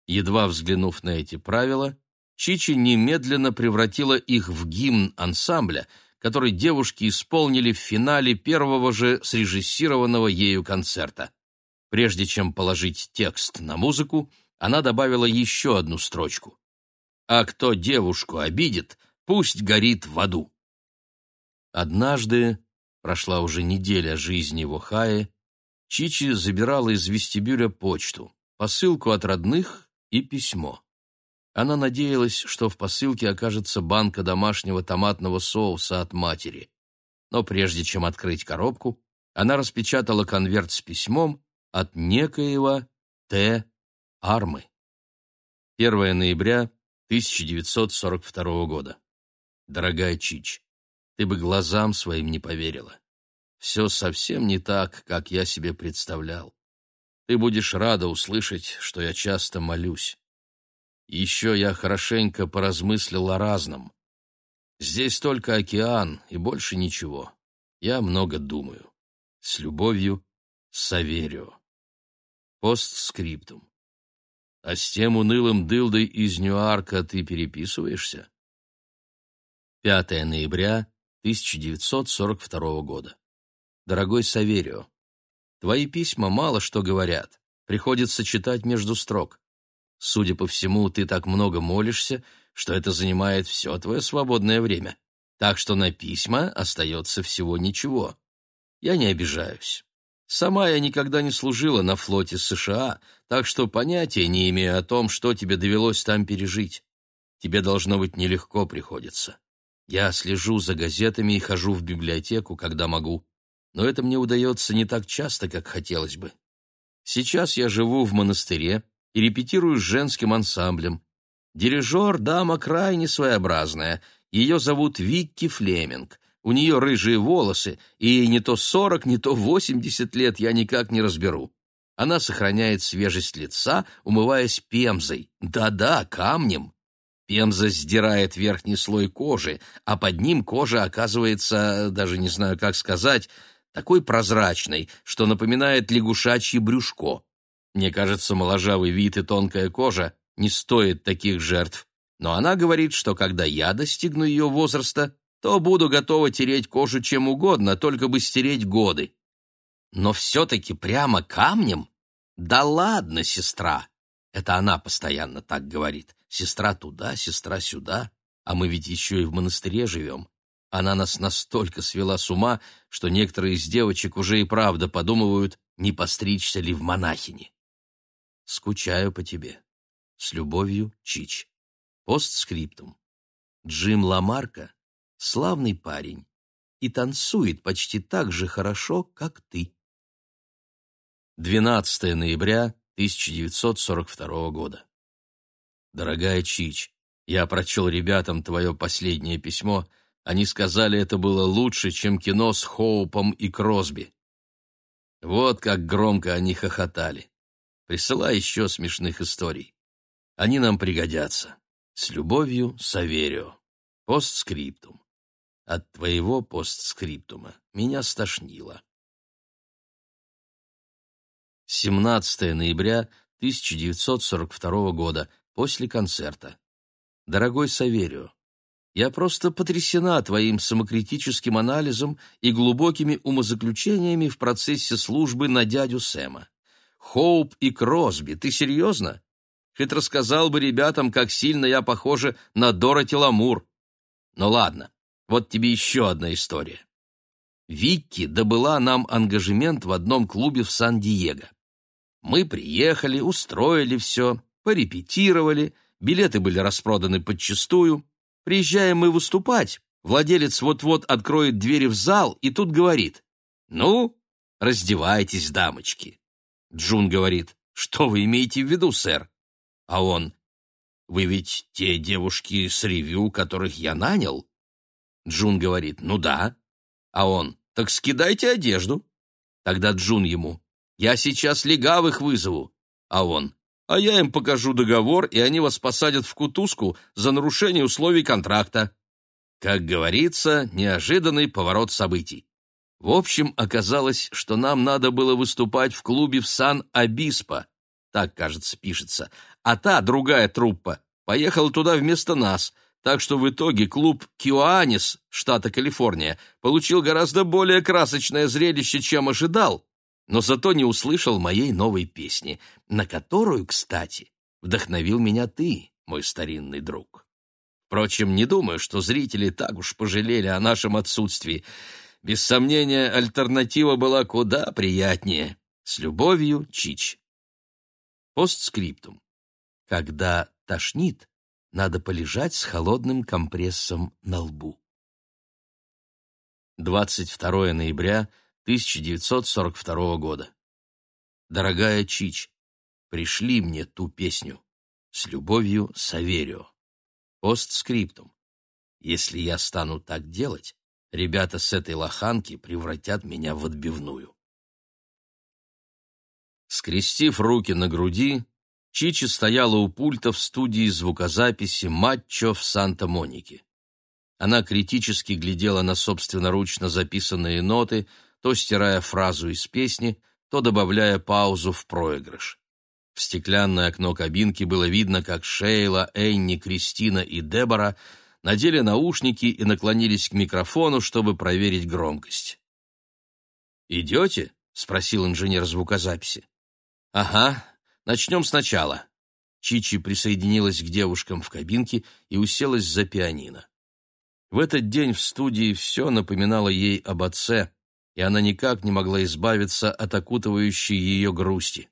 Едва взглянув на эти правила, Чичи немедленно превратила их в гимн ансамбля, который девушки исполнили в финале первого же срежиссированного ею концерта. Прежде чем положить текст на музыку, она добавила еще одну строчку. «А кто девушку обидит, пусть горит в аду». Однажды, прошла уже неделя жизни в Охае, Чичи забирала из вестибюля почту, посылку от родных и письмо. Она надеялась, что в посылке окажется банка домашнего томатного соуса от матери. Но прежде чем открыть коробку, она распечатала конверт с письмом от некоего Т. Армы. 1 ноября 1942 года. Дорогая Чич, ты бы глазам своим не поверила. Все совсем не так, как я себе представлял. Ты будешь рада услышать, что я часто молюсь. Еще я хорошенько поразмыслил о разном. Здесь только океан и больше ничего. Я много думаю. С любовью, Саверио. Постскриптум. А с тем унылым дылдой из Ньюарка ты переписываешься? 5 ноября 1942 года. Дорогой Саверио, твои письма мало что говорят, приходится читать между строк. Судя по всему, ты так много молишься, что это занимает все твое свободное время, так что на письма остается всего ничего. Я не обижаюсь. Сама я никогда не служила на флоте США, так что понятия не имею о том, что тебе довелось там пережить. Тебе должно быть нелегко приходится. Я слежу за газетами и хожу в библиотеку, когда могу, но это мне удается не так часто, как хотелось бы. Сейчас я живу в монастыре и репетирую с женским ансамблем. Дирижер — дама крайне своеобразная. Ее зовут Викки Флеминг. У нее рыжие волосы, и ей не то сорок, не то восемьдесят лет, я никак не разберу. Она сохраняет свежесть лица, умываясь пемзой. Да-да, камнем. Пемза сдирает верхний слой кожи, а под ним кожа оказывается, даже не знаю, как сказать, такой прозрачной, что напоминает лягушачье брюшко. Мне кажется, моложавый вид и тонкая кожа не стоят таких жертв. Но она говорит, что когда я достигну ее возраста, то буду готова тереть кожу чем угодно, только бы стереть годы. Но все-таки прямо камнем? Да ладно, сестра! Это она постоянно так говорит. Сестра туда, сестра сюда. А мы ведь еще и в монастыре живем. Она нас настолько свела с ума, что некоторые из девочек уже и правда подумывают, не постричься ли в монахини. Скучаю по тебе. С любовью, Чич. Постскриптум. Джим Ламарка — славный парень и танцует почти так же хорошо, как ты. 12 ноября 1942 года. Дорогая Чич, я прочел ребятам твое последнее письмо — они сказали, это было лучше, чем кино с Хоупом и Кросби. Вот как громко они хохотали. Присылай еще смешных историй. Они нам пригодятся. С любовью, Саверио. Постскриптум. От твоего постскриптума меня стошнило. 17 ноября 1942 года, после концерта. Дорогой Саверио, я просто потрясена твоим самокритическим анализом и глубокими умозаключениями в процессе службы на дядю Сэма. Хоуп и Кросби, ты серьезно? Хоть рассказал бы ребятам, как сильно я похожа на Дороти Ламур. Ну ладно, вот тебе еще одна история. Викки добыла нам ангажемент в одном клубе в Сан-Диего. Мы приехали, устроили все, порепетировали, билеты были распроданы подчистую, Приезжаем мы выступать, владелец вот-вот откроет двери в зал и тут говорит, «Ну, раздевайтесь, дамочки». Джун говорит, «Что вы имеете в виду, сэр?» А он, «Вы ведь те девушки с ревю, которых я нанял?» Джун говорит, «Ну да». А он, «Так скидайте одежду». Тогда Джун ему, «Я сейчас легавых вызову». А он, а я им покажу договор, и они вас посадят в кутузку за нарушение условий контракта. Как говорится, неожиданный поворот событий. В общем, оказалось, что нам надо было выступать в клубе в Сан-Абиспо, так, кажется, пишется, а та, другая труппа, поехала туда вместо нас, так что в итоге клуб «Киоанис» штата Калифорния получил гораздо более красочное зрелище, чем ожидал, но зато не услышал моей новой песни, на которую, кстати, вдохновил меня ты, мой старинный друг. Впрочем, не думаю, что зрители так уж пожалели о нашем отсутствии. Без сомнения, альтернатива была куда приятнее. С любовью, Чич. Постскриптум. Когда тошнит, надо полежать с холодным компрессом на лбу. 22 ноября 1942 года. Дорогая Чич, пришли мне ту песню. С любовью, Саверио. Постскриптум. Если я стану так делать, ребята с этой лоханки превратят меня в отбивную. Скрестив руки на груди, Чичи стояла у пульта в студии звукозаписи «Матчо» в Санта-Монике. Она критически глядела на собственноручно записанные ноты, то стирая фразу из песни, то добавляя паузу в проигрыш. В стеклянное окно кабинки было видно, как Шейла, Энни, Кристина и Дебора надели наушники и наклонились к микрофону, чтобы проверить громкость. «Идете?» — спросил инженер звукозаписи. «Ага, начнем сначала». Чичи присоединилась к девушкам в кабинке и уселась за пианино. В этот день в студии все напоминало ей об отце, и она никак не могла избавиться от окутывающей ее грусти.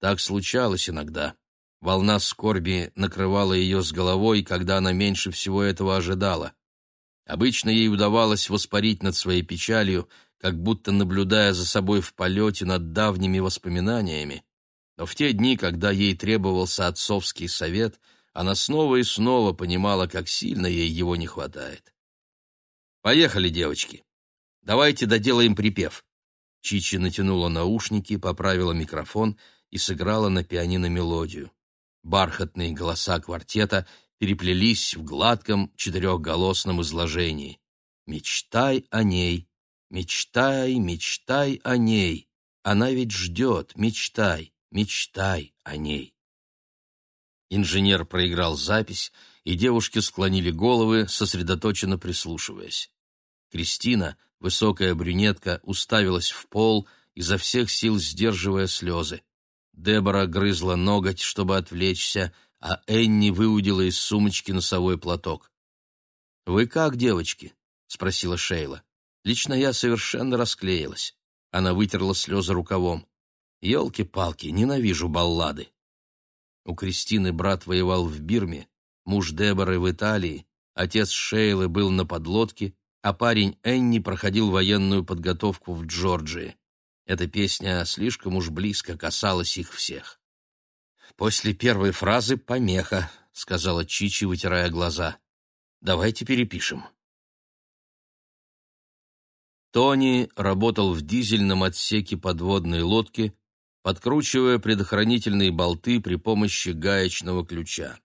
Так случалось иногда. Волна скорби накрывала ее с головой, когда она меньше всего этого ожидала. Обычно ей удавалось воспарить над своей печалью, как будто наблюдая за собой в полете над давними воспоминаниями. Но в те дни, когда ей требовался отцовский совет, она снова и снова понимала, как сильно ей его не хватает. «Поехали, девочки. Давайте доделаем припев». Чичи натянула наушники, поправила микрофон — и сыграла на пианино мелодию. Бархатные голоса квартета переплелись в гладком четырехголосном изложении. «Мечтай о ней, мечтай, мечтай о ней, она ведь ждет, мечтай, мечтай о ней». Инженер проиграл запись, и девушки склонили головы, сосредоточенно прислушиваясь. Кристина, высокая брюнетка, уставилась в пол, изо всех сил сдерживая слезы. Дебора грызла ноготь, чтобы отвлечься, а Энни выудила из сумочки носовой платок. «Вы как, девочки?» — спросила Шейла. «Лично я совершенно расклеилась». Она вытерла слезы рукавом. «Елки-палки, ненавижу баллады». У Кристины брат воевал в Бирме, муж Деборы в Италии, отец Шейлы был на подлодке, а парень Энни проходил военную подготовку в Джорджии. Эта песня слишком уж близко касалась их всех. «После первой фразы помеха», — сказала Чичи, вытирая глаза. «Давайте перепишем». Тони работал в дизельном отсеке подводной лодки, подкручивая предохранительные болты при помощи гаечного ключа.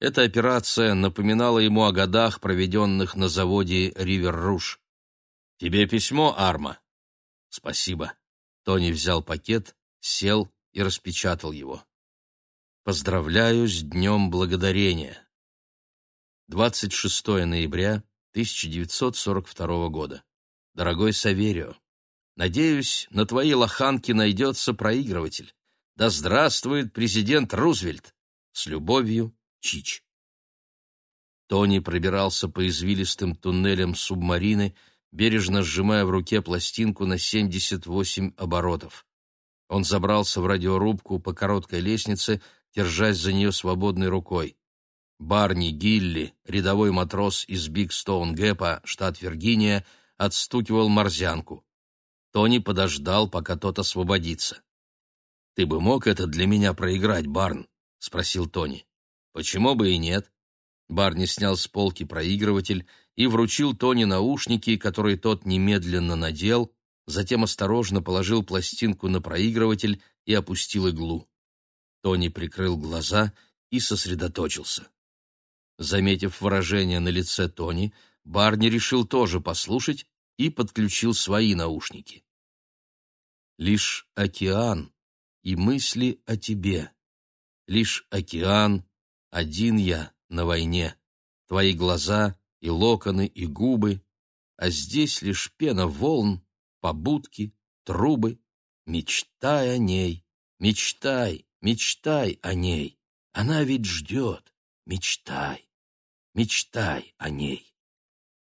Эта операция напоминала ему о годах, проведенных на заводе «Ривер-Руш». «Тебе письмо, Арма?» «Спасибо». Тони взял пакет, сел и распечатал его. «Поздравляю с Днем Благодарения!» 26 ноября 1942 года. Дорогой Саверио, надеюсь, на твоей лоханке найдется проигрыватель. Да здравствует президент Рузвельт! С любовью, Чич. Тони пробирался по извилистым туннелям субмарины, бережно сжимая в руке пластинку на 78 оборотов. Он забрался в радиорубку по короткой лестнице, держась за нее свободной рукой. Барни Гилли, рядовой матрос из Биг Стоун Гэпа, штат Виргиния, отстукивал морзянку. Тони подождал, пока тот освободится. «Ты бы мог это для меня проиграть, Барн?» — спросил Тони. «Почему бы и нет?» Барни снял с полки проигрыватель и вручил Тони наушники, которые тот немедленно надел, затем осторожно положил пластинку на проигрыватель и опустил иглу. Тони прикрыл глаза и сосредоточился. Заметив выражение на лице Тони, Барни решил тоже послушать и подключил свои наушники. «Лишь океан и мысли о тебе, лишь океан Один я на войне. Твои глаза и локоны и губы, а здесь лишь пена волн, побудки, трубы. Мечтай о ней, мечтай, мечтай о ней. Она ведь ждет. Мечтай, мечтай о ней.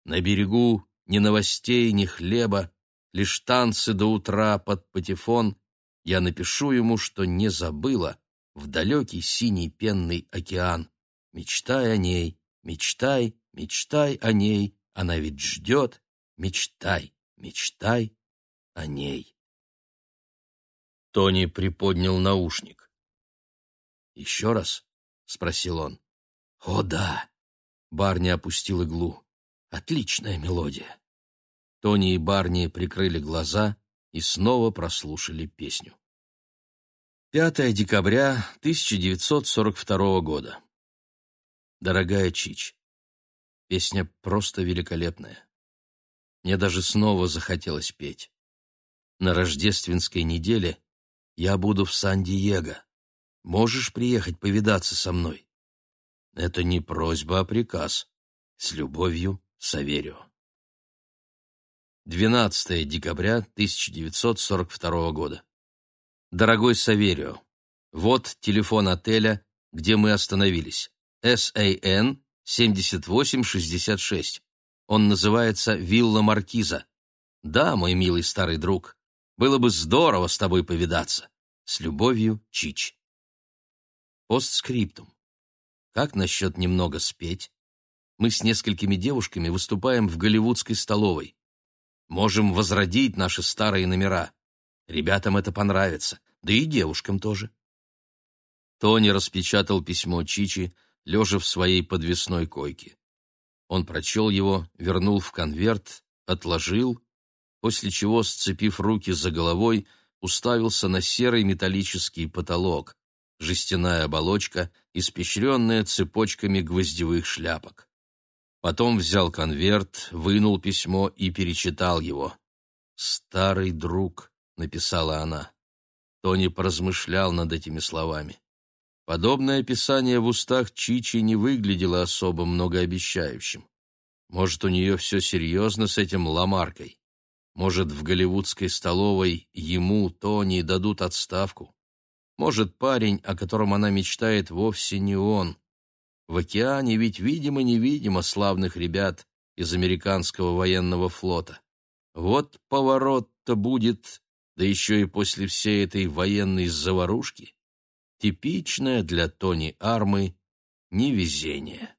На берегу ни новостей, ни хлеба, лишь танцы до утра под патефон. Я напишу ему, что не забыла в далекий синий пенный океан. Мечтай о ней, мечтай, мечтай о ней, она ведь ждет. Мечтай, мечтай о ней. Тони приподнял наушник. «Еще раз?» — спросил он. «О, да!» — Барни опустил иглу. «Отличная мелодия!» Тони и Барни прикрыли глаза и снова прослушали песню. 5 декабря 1942 года. Дорогая Чич, песня просто великолепная. Мне даже снова захотелось петь. На рождественской неделе я буду в Сан-Диего. Можешь приехать повидаться со мной? Это не просьба, а приказ. С любовью, Саверио. 12 декабря 1942 года. Дорогой Саверио, вот телефон отеля, где мы остановились. SAN 7866. Он называется «Вилла Маркиза». Да, мой милый старый друг, было бы здорово с тобой повидаться. С любовью, Чич. Постскриптум. Как насчет немного спеть? Мы с несколькими девушками выступаем в голливудской столовой. Можем возродить наши старые номера. Ребятам это понравится, да и девушкам тоже. Тони распечатал письмо Чичи, лежа в своей подвесной койке. Он прочел его, вернул в конверт, отложил, после чего, сцепив руки за головой, уставился на серый металлический потолок, жестяная оболочка, испещренная цепочками гвоздевых шляпок. Потом взял конверт, вынул письмо и перечитал его. «Старый друг», — написала она. Тони поразмышлял над этими словами. Подобное описание в устах Чичи не выглядело особо многообещающим. Может, у нее все серьезно с этим Ламаркой? Может, в голливудской столовой ему, Тони, дадут отставку? Может, парень, о котором она мечтает, вовсе не он? В океане ведь видимо-невидимо славных ребят из американского военного флота. Вот поворот-то будет, да еще и после всей этой военной заварушки. Типичное для Тони Армы невезение.